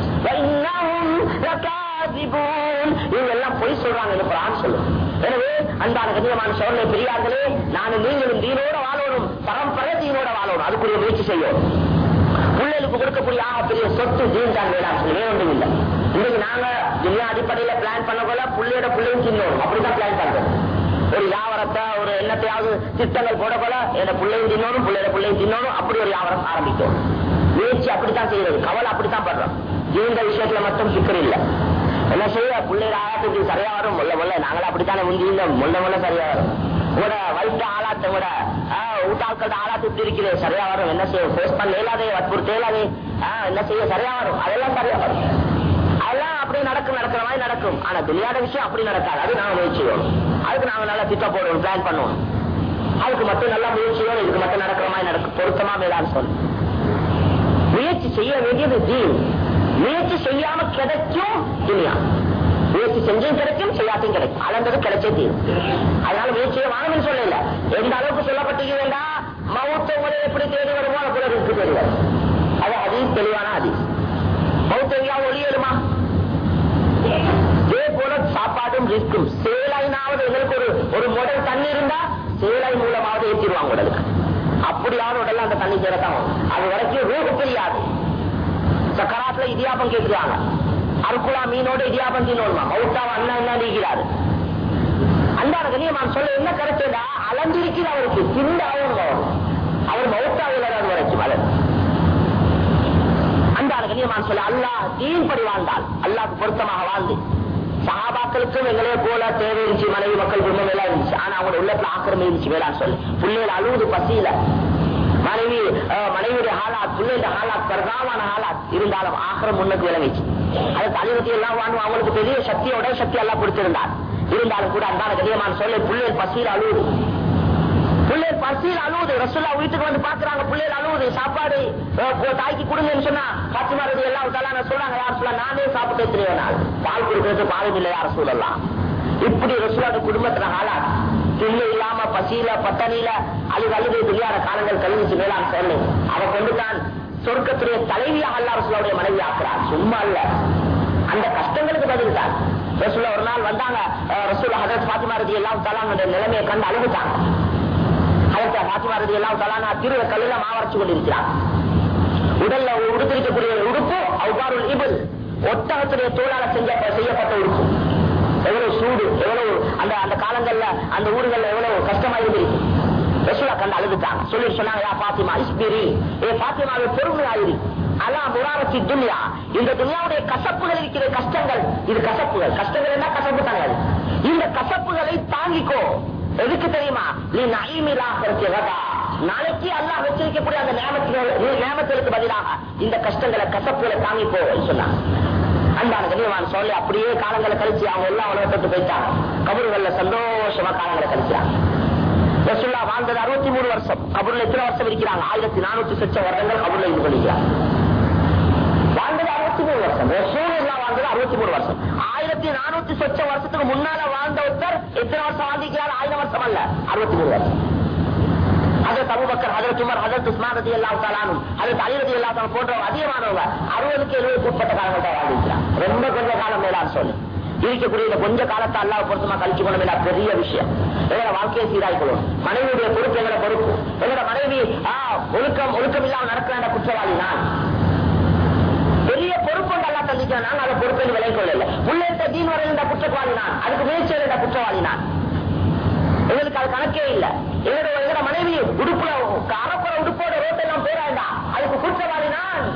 இவங்க எல்லாம் பொய் சொல்றாங்க என்று குர்ஆன் சொல்லும். எனவே அன்பான சோழனை பெரியார்களே நானும் நீங்களும் தீனோட வாழணும். பரம்பரை தீனோட வாழணும். அதுக்குரிய முயற்சி செய்யும் பிள்ளைகளுக்கு கொடுக்கக்கூடிய ஆக பெரிய சொத்து தீன் தான் வேளாண் சொல்லவே ஒன்றும் இல்லை. இன்னைக்கு நாங்க துனியா அடிப்படையில பிளான் பண்ண போல புள்ளையோட பிள்ளையும் தின்னோம் அப்படிதான் பிளான் பண்றோம். ஒரு வியாபாரத்தை ஒரு என்னத்தையாவது திட்டங்கள் போட போல பிள்ளையும் தின்னோடும் பிள்ளையோட பிள்ளையும் தின்னோடும் அப்படி ஒரு வியாபாரம் ஆரம்பிக்கும் முயற்சி அப்படித்தான் செய்யறது கவலை அப்படித்தான் படுறோம். இந்த விஷயத்துல மட்டும் சிக்கல் இல்லை. என்ன செய்ய? பிள்ளைகள் ஆகாத்துக்கு சரியா வரும். முல்ல முல்ல. நாங்களும் அப்படித்தானே முந்தி முல்ல முல்ல சரியா வரும். உங்களோட வயிற்று ஆளாத்த கூட ஊட்டாக்களோட ஆளாத்து இப்படி இருக்குது. சரியா வரும். என்ன செய்ய? ஃபேஸ் பண்ண இயலாதே வற்புறுத்த இயலாதே ஆஹ், என்ன செய்ய? சரியா வரும். அதெல்லாம் சரியா வரும். அதெல்லாம் அப்படி நடக்கும் நடக்கிற மாதிரி நடக்கும். ஆனா துணியாத விஷயம் அப்படி நடக்காது. அது நாங்க முயற்சி அதுக்கு நாங்க நல்லா திட்டம் போடுவோம் பிளான் பண்ணுவோம். அதுக்கு மட்டும் நல்லா முயற்சியோம் இதுக்கு மட்டும் நடக்கிற மாதிரி நடக்கும். பொருத்தமா மேலான்னு சொல்லு முயற்சி செய்ய வேண்டியது தீன். முயற்சி செய்யாம கிடைக்கும் துனியா முயற்சி செஞ்சும் கிடைக்கும் செய்யாத்தையும் கிடைக்கும். அளந்தது கிடைச்சே தீரும். அதனால முயற்சியை வாங்கணும்னு சொல்லல. எந்த அளவுக்கு சொல்லப்பட்டிருக்கு மௌத்த உங்களை எப்படி தேடி வருமோ அது கூட இருக்கு தேடி வரும். அது அதிகம் தெளிவான அதீஸ் மௌத்த எங்கேயா ஒளி வருமா இதே போல சாப்பாடும் இருக்கும். சேலைனாவது எங்களுக்கு ஒரு ஒரு முடல் தண்ணி இருந்தா சேலை மூலமாவது ஏற்றிடுவாங்க உடலுக்கு. அப்படியாவது உடல் அந்த தண்ணி சேரத்தான் அது வரைக்கும் ரூபு தெரியாது. சக்கராத்துல இடியாப்பம் கேட்கிறாங்க. அருக்குலா மீனோட இடியாப்பம் தின்னோடுமா மவுத்தாவ அண்ணா என்ன நீக்கிறாரு அன்பான கண்ணியமான் சொல்ல என்ன கருத்துடா அலந்திருக்கிற அவருக்கு திண்டு அவங்க அவர் மவுத்தாவில் அது வரைக்கும் அவர் அன்பான கண்ணியமான் சொல்ல அல்லாஹ் தீன் படி வாழ்ந்தால் அல்லாஹ் பொருத்தமாக வாழ்ந்து. சகாபாக்களுக்கும் எங்களே போல தேவை இருந்துச்சு மனைவி மக்கள் குடும்பம் எல்லாம் இருந்துச்சு. ஆனா அவங்க உள்ளத்துல ஆக்கிரமி இருந்துச்சு வேளாண் சொல்லு. பிள்ளைகள் அழுவது பசியில. மனைவி மனைவியுடைய ஹாலாத் பிள்ளையுடைய ஹாலாத் பிரதான ஹாலாத் இருந்தாலும் ஆக்கிரம் முன்னுக்கு விளங்கிச்சு. அது தலைவத்தி எல்லாம் வாழ்ந்து அவங்களுக்கு பெரிய சக்தியோட சக்தி எல்லாம் கொடுத்திருந்தார். இருந்தாலும் கூட அன்பான கதியமான சொல்ல பிள்ளைகள் பசியில் அழுவுது. பிள்ளைகள் பசியில் அழுவுது. ரசுல்லா வீட்டுக்கு வந்து பாக்குறாங்க பிள்ளைகள் அழுவுது சாப்பாடு தாய்க்கு கொடுங்கன்னு சொன்னா பாத்திமா எல்லாம் தலான சொல்றாங்க யார் சொல்ல நானே சாப்பிட்டு எத்தனையோ பால் கொடுக்கறது பாலும் இல்லை யார் சொல்லலாம் இப்படி ரசூலோட குடும்பத்துல ஆளாது துணி இல்லாம பசியில பட்டணியில அழுது அழுது தெரியாத காலங்கள் கழிவுச்சு மேலாம் சொல்லு அவ கொண்டுதான் சொர்க்கத்துடைய தலைவியாக அல்லாருடைய மனைவி ஆக்குறார். சும்மா இல்ல. அந்த கஷ்டங்களுக்கு பதில் தான் ரசூலா ஒரு நாள் வந்தாங்க. அஹ், ரசூலா ஹதரத் பாத்திமா ரதி எல்லாம் தலானுடைய நிலைமையை கண்டு அழுகுட்டாங்க ஹதரத் பாத்திமா ரதி எல்லாம் தலானா திருவ கல்லுல மாவரைச்சு கொண்டிருக்கிறார் உடல்ல உடுத்திருக்கக்கூடிய உடுப்பு அவ்வாறு இபல். ஒட்டகத்துடைய தோளால செஞ்ச செய்யப்பட்ட உடுப்பு. எவ்வளவு சூடு எவ்வளவு அந்த அந்த காலங்கள்ல அந்த ஊர்கள்ல எவ்வளவு கஷ்டமா இருந்திருக்கு ரசூலா கண்டு அழுதுட்டாங்க. சொல்லி சொன்னாங்க யா பாத்திமா இஸ்பிரி. ஏ பாத்திமாவை பொறுமையாயிரு. அதான் முராரத்தி துன்யா. இந்த துன்யாவுடைய கசப்புகள் இருக்கிற கஷ்டங்கள் இது கசப்புகள். கஷ்டங்கள் என்ன? கசப்பு தானே அது. இந்த கசப்புகளை தாங்கிக்கோ. எதுக்கு தெரியுமா? நீ நைமிலாக நாளைக்கு அல்லாஹ் வச்சிருக்கக்கூடிய அந்த நியமத்துகள் நியமத்திற்கு பதிலாக இந்த கஷ்டங்களை கசப்புகளை தாங்கிப்போ சொன்னாங்க. அன்பான கண்ணியமான சொல்லி அப்படியே காலங்களை கழிச்சு அவங்க எல்லாம் உலகத்துக்கு போயிட்டாங்க. கபறுகள்ல சந்தோஷமா காலங்களை கழிச்சாங்க ரசுல்லா வாழ்ந்தது அறுபத்தி மூணு வருஷம். கபூர்ல எத்தனை வருஷம் இருக்கிறாங்க? ஆயிரத்தி நானூத்தி சொச்ச வருடங்கள் கபூர்ல இது பண்ணிக்கிறாங்க. வாழ்ந்தது அறுபத்தி மூணு வருஷம். ரசூலுல்லா வாழ்ந்தது அறுபத்தி மூணு வருஷம். ஆயிரத்தி நானூத்தி சொச்ச வருஷத்துக்கு முன்னால வாழ்ந்த ஒருத்தர் எத்தனை வருஷம் வாழ்ந்திருக்கிறார்? ஆயிரம் வருஷம் அல்ல. அறுபத்தி மூணு வருஷம். அதற்கு அபுபக்கர் அதற்கு உமர் அதற்கு உஸ்மான் ரதி அல்லா தாலானும் அதற்கு அலி ரதி அல்லா தாலும் போன்ற அதிகமானவங்க அறுபதுக்கு எழுபதுக்கு உட்பட்ட காலங்கள் தான் ரொம்ப கொஞ்ச காலம் மேலான்னு சொல்லி இருக்கக்கூடிய கொஞ்ச காலத்தை அல்லாஹ் பொருத்தமா கழிச்சு கொள்ள வேண்டிய பெரிய விஷயம். எங்களோட வாழ்க்கையை சீராய்க்கணும் மனைவியுடைய பொறுப்பு எங்களை பொறுப்பு எங்களோட மனைவி ஆ, ஒழுக்கம் ஒழுக்கம் இல்லாம நடக்கிற குற்றவாளி நான். பெரிய பொறுப்பு நல்லா தந்திக்கிறேன். நான் அதை பொறுப்பை விலை கொள்ளல உள்ளேட்ட தீன் வரை இந்த குற்றவாளி நான். அதுக்கு முயற்சி இந்த குற்றவாளி நான். எங்களுக்கு அது கணக்கே இல்லை. எங்களோட எங்களோட மனைவி உடுப்புல அறப்புற உடுப்போட ரோட்டெல்லாம் போறாண்டா அதுக்கு குற்றவாளி நான்.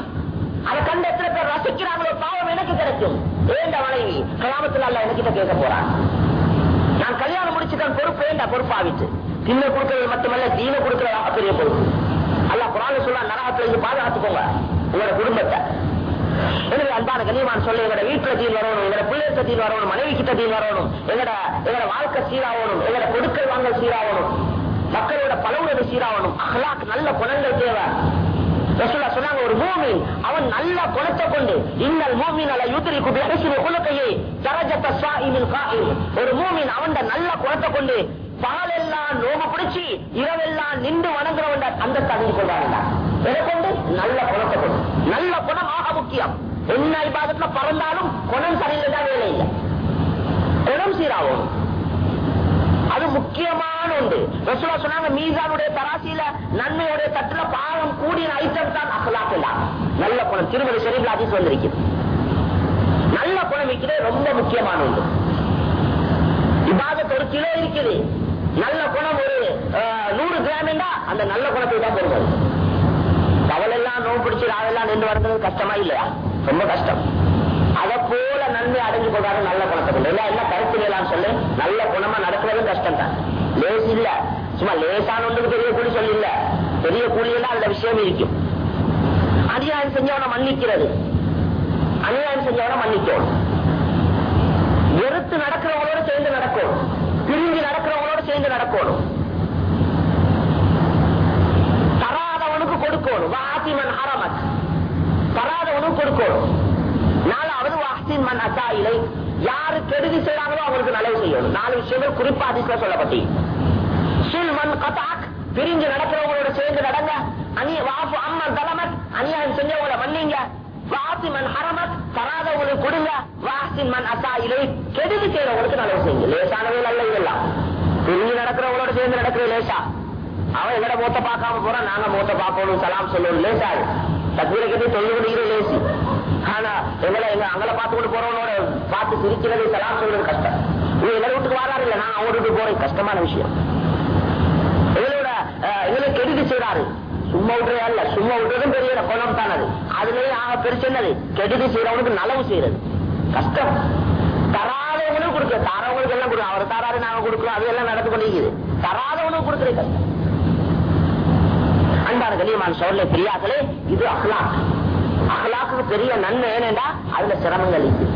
அதை கண்டு எத்தனை பேர் ரசிக்கிறாங்களோ பாவம் எனக்கு கிடைக்கும். ஏண்ட மனைவி கிராமத்துல அல்ல என்கிட்ட கேட்க போறான் நான் கல்யாணம் முடிச்சுட்டேன் பொறுப்பு ஏண்டா பொறுப்பாவிட்டு தின்ன கொடுக்கறது மட்டுமல்ல தீன கொடுக்கறதா பெரிய பொறுப்பு. அல்ல குரான சொல்ல நரகத்துல இருந்து பாதுகாத்துக்கோங்க. உங்களோட குடும்பத்தை. எனவே அன்பான கண்ணியமான சொல்ல எங்களோட வீட்டுல தீன் வரணும் எங்களோட பிள்ளைகிட்ட தீன் வரணும் மனைவி கிட்ட தீன் வரணும் எங்களோட எங்களோட வாழ்க்கை சீராகணும் எங்களோட கொடுக்கல் வாங்கல் சீராகணும் மக்களோட பலவுறது சீராகணும் அகலாக்கு நல்ல குணங்கள் தேவை. சொன்னாங்க ஒரு மூமின் அவன் நல்ல குணத்தை கொண்டு இன்னல் மூமின் அல்ல யூத்திரிக்கு பிஹஸ்னி குலக்கையை தரஜத்த ஸாயிமில் ஒரு மூமின் அவன் நல்ல குணத்தை கொண்டு பகலெல்லாம் நோம்பு பிடிச்சி இரவெல்லாம் நின்று வணங்குறவன் அந்த தகுதி கொண்டாங்க எதை நல்ல குணத்தை கொண்டு நல்ல குணம் ஆக முக்கியம். என்ன இபாதத்துல பறந்தாலும் குணம் சரியில்லைதான் வேலை இல்லை. குணம் சீராகும். அது முக்கியமான ஒன்று. ரசூலா சொன்னாங்க மீசானுடைய தராசியில நன்மையுடைய தட்டுல பாவம் கூடிய ஐட்டம் தான் அகலாக் நல்ல குணம். திருமதி ஷெரீப்ல அதிஸ் வந்திருக்கிறது நல்ல குணம் இருக்கிறது ரொம்ப முக்கியமான ஒன்று. இபாதத் ஒரு கிலோ இருக்குது. நல்ல குணம் ஒரு அஹ், நூறு கிராம் என்றா அந்த நல்ல குணத்தை தான் பொறுப்பது கொண்டு வரது வர்றது கஷ்டமா இல்லையா? ரொம்ப கஷ்டம். அதை போல நன்மை அடைஞ்சு போகாத நல்ல குணத்தை கொண்டு. என்ன கருத்து இல்லையான்னு சொல்லு. நல்ல குணமா நடக்கிறதும் கஷ்டம் தான் லேசு இல்ல. சும்மா லேசான ஒன்றுக்கு பெரிய கூலி சொல்லி இல்ல பெரிய கூலியெல்லாம் அந்த விஷயம் இருக்கும். அநியாயம் செஞ்சவனை மன்னிக்கிறது. அநியாயம் செஞ்சவனை மன்னிக்கணும். வெறுத்து நடக்கிறவங்களோட சேர்ந்து நடக்கணும். பிரிஞ்சு நடக்கிறவங்களோட சேர்ந்து நடக்கணும். தராதவனுக்கு கொடுக்கணும். வாசிமன் ஹரமத் தராதவனுக்கு கொடுக்கணும் நாலாவது வாசின் மன் அசா யாரு கெடுதி செய்யறாங்களோ அவங்களுக்கு நல்லது செய்யணும். நாலு விஷயங்கள் குறிப்பா அதிசல சொல்லப்பட்டி சுல்மன் கதாக் பிரிஞ்சு நடக்கிறவங்களோட சேர்ந்து நடங்க. அணி வாப்பு அம்மன் தலைமத் அநியாயம் செஞ்சவங்களை மன்னிங்க. வாசிமன் ஹரமத் தராதவங்களுக்கு கொடுங்க. வாசின் மன் அசா கெடுதி செய்யறவங்களுக்கு நல்லது செய்யுங்க. லேசானவே நல்ல இதெல்லாம். பிரிஞ்சு நடக்கிறவங்களோட சேர்ந்து நடக்கிற லேசா. அவன் எங்கட மூத்த பார்க்காம போறான் நாங்க மூத்த பார்க்கணும். சலாம் சொல்லணும் லேசாது தக்வீரை கட்டி தொழில் லேசி ஆனா எங்களை எங்க அங்களை பார்த்து கொண்டு போறவனோட பார்த்து சிரிக்கிறது சலாம் சொல்றது கஷ்டம். நீங்க எங்களை வீட்டுக்கு வராரு இல்ல நான் அவங்க வீட்டுக்கு போறேன். கஷ்டமான விஷயம். எங்களோட அஹ், எங்களை கெடுதி செய்யறாரு சும்மா விட்டுறதா இல்ல சும்மா விட்டுறதும் பெரிய குணம் தான் அது. அதுலயே ஆக பெருசு என்னது? கெடுதி செய்யறவனுக்கு நலவு செய்யறது கஷ்டம். தராதவங்களும் கொடுக்க. தரவங்களுக்கு எல்லாம் கொடுக்கும் அவர் தாராரு நாங்க கொடுக்கிறோம். அது எல்லாம் நடந்து கொண்டிருக்குது. தராதவனுக்கு கொடுக்குறது கஷ்டம். அன்பான கண்ணியமான சோழலை பெரியார்களே இது அஹ்லாக். அஹ்லாக்கு பெரிய நன்மை ஏனென்றா அதுல சிரமங்கள் இருக்கு.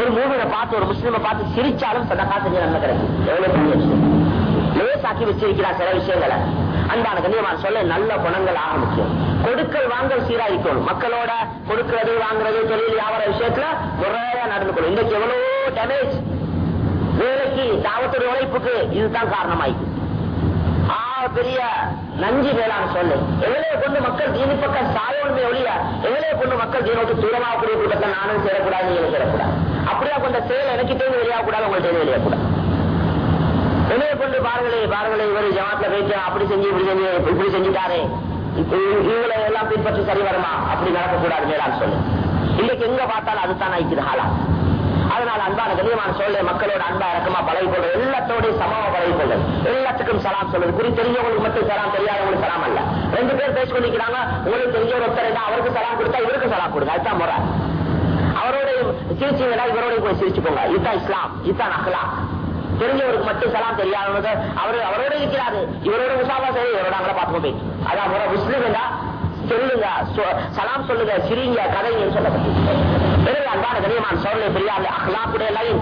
ஒரு மூவியை பார்த்து ஒரு முஸ்லீமை பார்த்து சிரிச்சாலும் சதக்கா செஞ்ச நன்மை கிடைக்கும். எவ்வளவு பெரிய விஷயம். லேசாக்கி வச்சிருக்கிறார் சில விஷயங்களை. அன்பான கண்ணியமான சொல்ல நல்ல குணங்கள் ஆக முக்கியம். கொடுக்கல் வாங்கல் சீராயிருக்கணும். மக்களோட கொடுக்கிறது வாங்குறது தொழில் வியாபார விஷயத்துல முறையா நடந்து கொள்ளும் இன்றைக்கு எவ்வளவு டேமேஜ் வேலைக்கு தாவத்துடைய உழைப்புக்கு இதுதான் காரணமாயிருக்கு. ஆ பெரிய நஞ்சு வேளாண் சொல்லு. எவ்வளவு கொண்டு மக்கள் தீனி பக்கம் சாயோன்மை ஒழியா எவ்வளவு கொண்டு மக்கள் தீனோட்டு தூரமாகக்கூடிய கூட்டத்தை நானும் சேரக்கூடாது நீங்களும் சேரக்கூடாது. அப்படியா கொண்ட செயல் எனக்கு தேவை வெளியாகக்கூடாது உங்கள்கிட்ட வெளியாகக்கூடாது. என்னைய கொண்டு பாருங்களே பாருங்களே இவர் ஜமாத்துல போயிட்டு அப்படி செஞ்சு இப்படி செஞ்சு இப்படி செஞ்சுட்டாரு. இப்ப இவங்களை எல்லாம் பின்பற்றி சரி வருமா? அப்படி நடக்கக்கூடாது மேலான்னு சொல்லு. இன்னைக்கு எங்க பார்த்தாலும் அதுதான் ஆயிக்குது ஹாலா அதனால அன்பான கண்ணியமான சொல்ல மக்களோட அன்பா இறக்கமா பழகி கொள்வது எல்லாத்தோடையும் சமமா பழகி கொள்வது எல்லாத்துக்கும் சலாம் சொல்வது குறி தெரிஞ்சவங்களுக்கு மட்டும் சலாம் தெரியாதவங்களுக்கு சலாம் அல்ல. ரெண்டு பேர் பேசி கொண்டிருக்கிறாங்க உங்களுக்கு தெரிஞ்ச ஒரு ஒருத்தர் அவருக்கு சலாம் கொடுத்தா இவருக்கு சலாம் கொடுங்க. அதுதான் முறை. அவரோடையும் சிரிச்சீங்கன்னா இவரோடையும் போய் சிரிச்சு போங்க. இதுதான் இஸ்லாம். இதுதான் அகலாம் தெரிஞ்சவருக்கு மட்டும் சலாம் தெரியாதவங்க அவரு அவரோட இருக்கிறாரு. இவரோட முசாபா சரி இவரோட அங்கே பார்த்துக்கோ போய். அதான் முறை. முஸ்லிம்டா சொல்லுங்க. சொ- சலாம் சொல்லுங்க. சிரிங்க. கதைங்க சொல்லப்பட்டு எனவே அன்பான கனியமான லைன்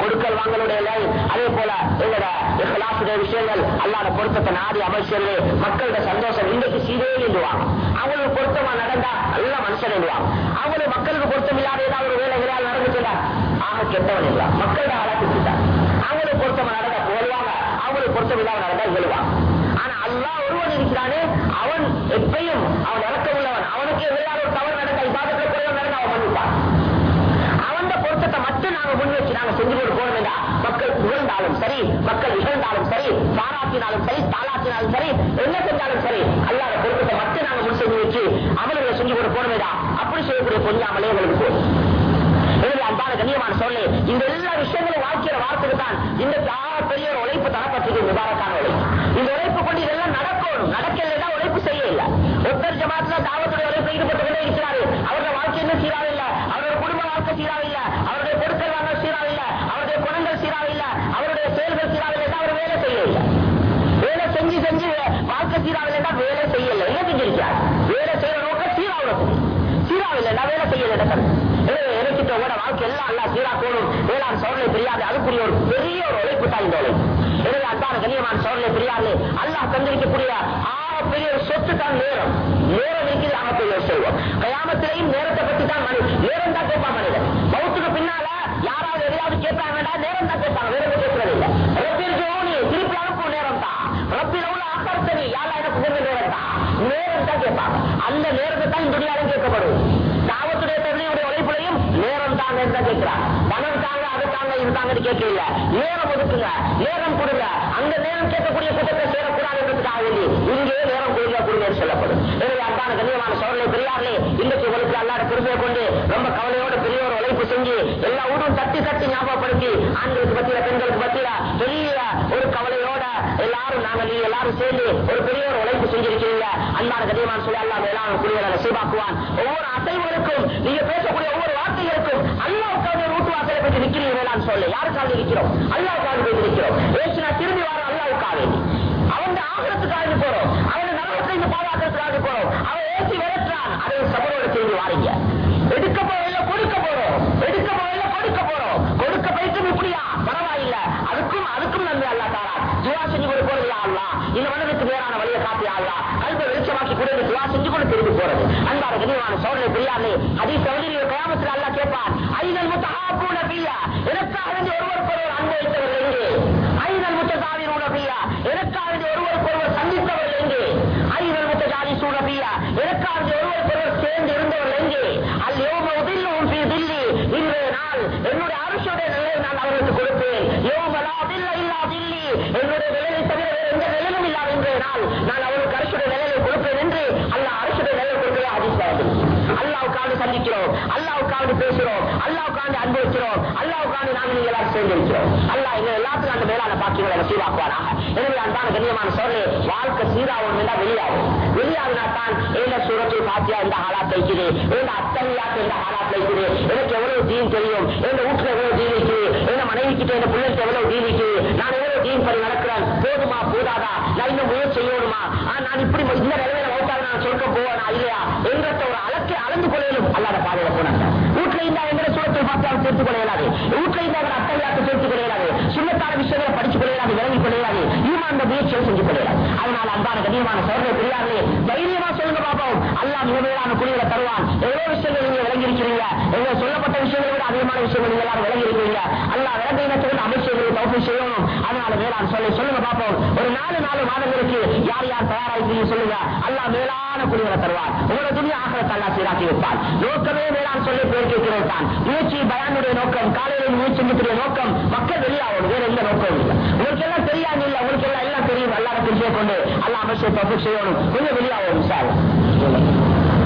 கொடுக்கல் லைன் அதே போல எங்களோட விஷயங்கள் அல்லாத பொருத்தத்தை நாடி மக்களோட சந்தோஷம் இன்றைக்கு சீரே எழுதுவாங்க அவங்களுக்கு பொருத்தமா நடந்தா நல்ல மனுஷன் எழுதுவாங்க மக்களுக்கு பொருத்தம் இல்லாத ஏதாவது ஒரு வேலைகளால் நடந்துச்சுடா ஆக கெட்டவன் இல்லா மக்களோட ஆளாக்கிட்டார் அவங்களுக்கு பொருத்தமா நடந்தா போடுவாங்க அவங்களுக்கு பொருத்தம் இல்லாம நடந்தா எழுவாங்க ஆனா அல்லா ஒருவன் இருக்கிறானே அவன் எப்பயும் அவன் இறக்க உள்ளவன். அவனுக்கு எதிராக ஒரு தவறு நாங்க செஞ்சு கொண்டு மக்கள் புகழ்ந்தாலும் சரி மக்கள் இகழ்ந்தாலும் சரி பாராட்டினாலும் சரி தாளாட்டினாலும் சரி என்ன செஞ்சாலும் சரி அல்லாத பொறுப்பத்தை மட்டும் நாங்க முன் செஞ்சு வச்சு அவர்களை செஞ்சு கொண்டு போக அப்படி செய்யக்கூடிய பொஞ்சாமலே எங்களுக்கு எனவே அன்பான கண்ணியமான சொல்லு இந்த எல்லா விஷயங்களும் வாழ்க்கையில வார்த்தைக்கு தான் இந்த பெரிய உழைப்பு தரப்பட்டிருக்கு முபாரக்கான உழைப்பு. இந்த உழைப்பு கொண்டு இதெல்லாம் நடக்கணும். நடக்கலைன்னா உழைப்பு செய்ய இல்லை. ஒத்தர் ஜமாத்துல தாவத்துடைய உழைப்பு ஈடுபட்டு கொண்டே இருக்கிறாரு. அவர் கேட்கல நேரம் ஒதுக்குங்க. நேரம் கொடுங்க. அந்த நேரம் கேட்கக்கூடிய கூட்டத்தை சேரக்கூடாது என்பதுக்காக வேண்டி இங்கே நேரம் கொடுங்க கொடுங்க சொல்லப்படும். எனவே அன்பான கண்ணியமான சோழனை பெரியார்களே இன்றைக்கு உங்களுக்கு அல்லாத பெருமையை கொண்டு ரொம்ப கவலையோட பெரிய ஒரு உழைப்பு செஞ்சு எல்லா ஊரும் தட்டி தட்டி ஞாபகப்படுத்தி ஆண்களுக்கு பத்தியில பெண்களுக்கு பத்தியில பெரிய ஒரு கவலையோட எல்லாரும் நாங்கள் நீ எல்லாரும் சேர்ந்து ஒரு பெரிய ஒரு உழைப்பு செஞ்சிருக்கீங்க அன்பான கண்ணியமான சொல்லி அல்லா மேலான குழுவை சீபாக்குவான் ஒவ்வொரு அசைவுகளுக்கும் நீங்க பேச அல்லாவுக்காக வாசலை பற்றி நிற்கிறீங்க நான் சொல்ல யாருக்காக இருக்கிறோம் அல்லாவுக்காக போய் இருக்கிறோம் ஏசுனா திரும்பி வர அல்லாவுக்காக அவன் ஆகிறதுக்காக போறோம். அவன் நரகத்தை பாதுகாக்கிறதுக்காக போறோம். அவன் ஏசி விரட்டுறான் அதை சபரோட திரும்பி வாரீங்க. எடுக்க போறதில்ல கொடுக்க போறோம். எடுக்க போறதில்ல கொடுக்க போறோம். கொடுக்க போயிட்டு இப்படியா? பரவாயில்ல. அதுக்கும் அதுக்கும் நன்மை அல்லா தாரா துவா செஞ்சு கொண்டு போறதுல யா இந்த மனதுக்கு நேரான வழியை காட்டி ஆகலாம் கல்வி வெளிச்சமாக்கி கூட துவா செஞ்சு கொண்டு திரும்பி போறது. அன்பார கனிவான சோழனை பெரியாரு அதே சௌதரி கயாமத்தில் அல்லா கேட்பான் ஐநல் முத்த ஆப்பூன பிரியா எனக்காக ஒருவர் பொருள் ஒருவர் அன்பு வைத்தவர் சேர்ந்து இருந்தவர் எங்கே அல் யோம உதில்லும் தில்லி. இன்றைய நாள் என்னுடைய அரசுடைய நிலையை நான் அவர்களுக்கு கொடுப்பேன். யோமலா தில்ல இல்லா தில்லி. என்னுடைய நிலையை தவிர எந்த நிலையும் இல்லாத இன்றைய நாள் நான் அவருக்கு அரசுடைய அல்லாவுக்காக சந்திக்கிறோம். அல்லாவுக்காக பேசுகிறோம். அல்லாவுக்காக அனுபவிக்கிறோம் அல்லாவுக்காக நாங்கள் எல்லாரும் சேர்ந்து இருக்கிறோம். அல்லா எங்க எல்லாத்துக்கும் அந்த மேலான பாக்கியங்களை நசீவாக்குவாராக எனவே அன்பான கண்ணியமான சோழே வாழ்க்கை சீராகும் என்றால் வெளியாகும். வெளியாகினா தான் ஏந்த சூரத்தை பாத்தியா இந்த ஹாலாத் வைக்குது. ஏந்த அத்தனையாக்கு இந்த ஹாலாத் வைக்குது. எனக்கு எவ்வளவு தீன் தெரியும்? எந்த வீட்டுல எவ்வளவு தீன் இருக்குது எந்த மனைவி கிட்ட எந்த பிள்ளைக்கு எவ்வளவு தீன் இருக்குது நான் எவ்வளவு தீன் படி நடக்கிறேன் போதுமா போதாதா? நான் இன்னும் முயற்சி செய்யணுமா? நான் இப்படி இந்த நிலைமையில இல்லையா? என்ற ஒரு அளவு சேர்த்துக் கொள்ளையிலும் அல்லாத பாதையில போனாங்க. வீட்டுல இருந்தா எங்களை சூழத்தில் பார்த்தாலும் சேர்த்துக் கொள்ளையிலாது வீட்டுல இருந்தா எங்களை அத்தையாக்கு சேர்த்துக் கொள்ளையிலாது சுண்ணத்தான விஷயங்களை படிச்சு கொள்ள இயலாது விளங்கிக் கொள்ள இயலாது ஈமான் முயற்சியை செஞ்சு கொள்ளையாது அதனால அன்பான கண்ணியமான சோதனை பெரியார்களே தைரியமா சொல்லுங்க பாப்போம். அல்லா மிக மேலான குடிகளை தருவான். எவ்வளவு விஷயங்கள் நீங்க விளங்கியிருக்கிறீங்க? எவ்வளவு சொல்லப்பட்ட விஷயங்களை விட அதிகமான விஷயங்கள் நீங்க எல்லாரும் விளங்கியிருக்கிறீங்க? அல்லா விளங்கினத்துக்கு அமைச்சர்கள் தௌஃபி செய்யணும். சொல்லி சொல்லுங்க பாப்போம். ஒரு நாலு நாலு மாதங்களுக்கு யார் யார் தயாராகிறீங்க சொல்லுங்க. அல்லா மேலான குடிகளை தருவார். உங்களோட துணியை ஆகிறத அல்லா சீராக்கி வைப்பார். நோக்கமே மேலான சொல்லி பேர் கேட்கிறது தான். முயற்சி பயானுடைய நோக்கம் காலையில் முயற்சி நோக்கம் மக்கள் வெளியாகணும். வேற எந்த நோக்கம் இல்லை. உங்களுக்கு எல்லாம் தெரியாது இல்லை உங்களுக்கு எல்லாம் எல்லாம் தெரியும். எல்லாரும் தெரிஞ்சே கொண்டு அல்லா அமைச்சர் தப்பு செய்யணும். கொஞ்சம் வெளியாகணும் சார்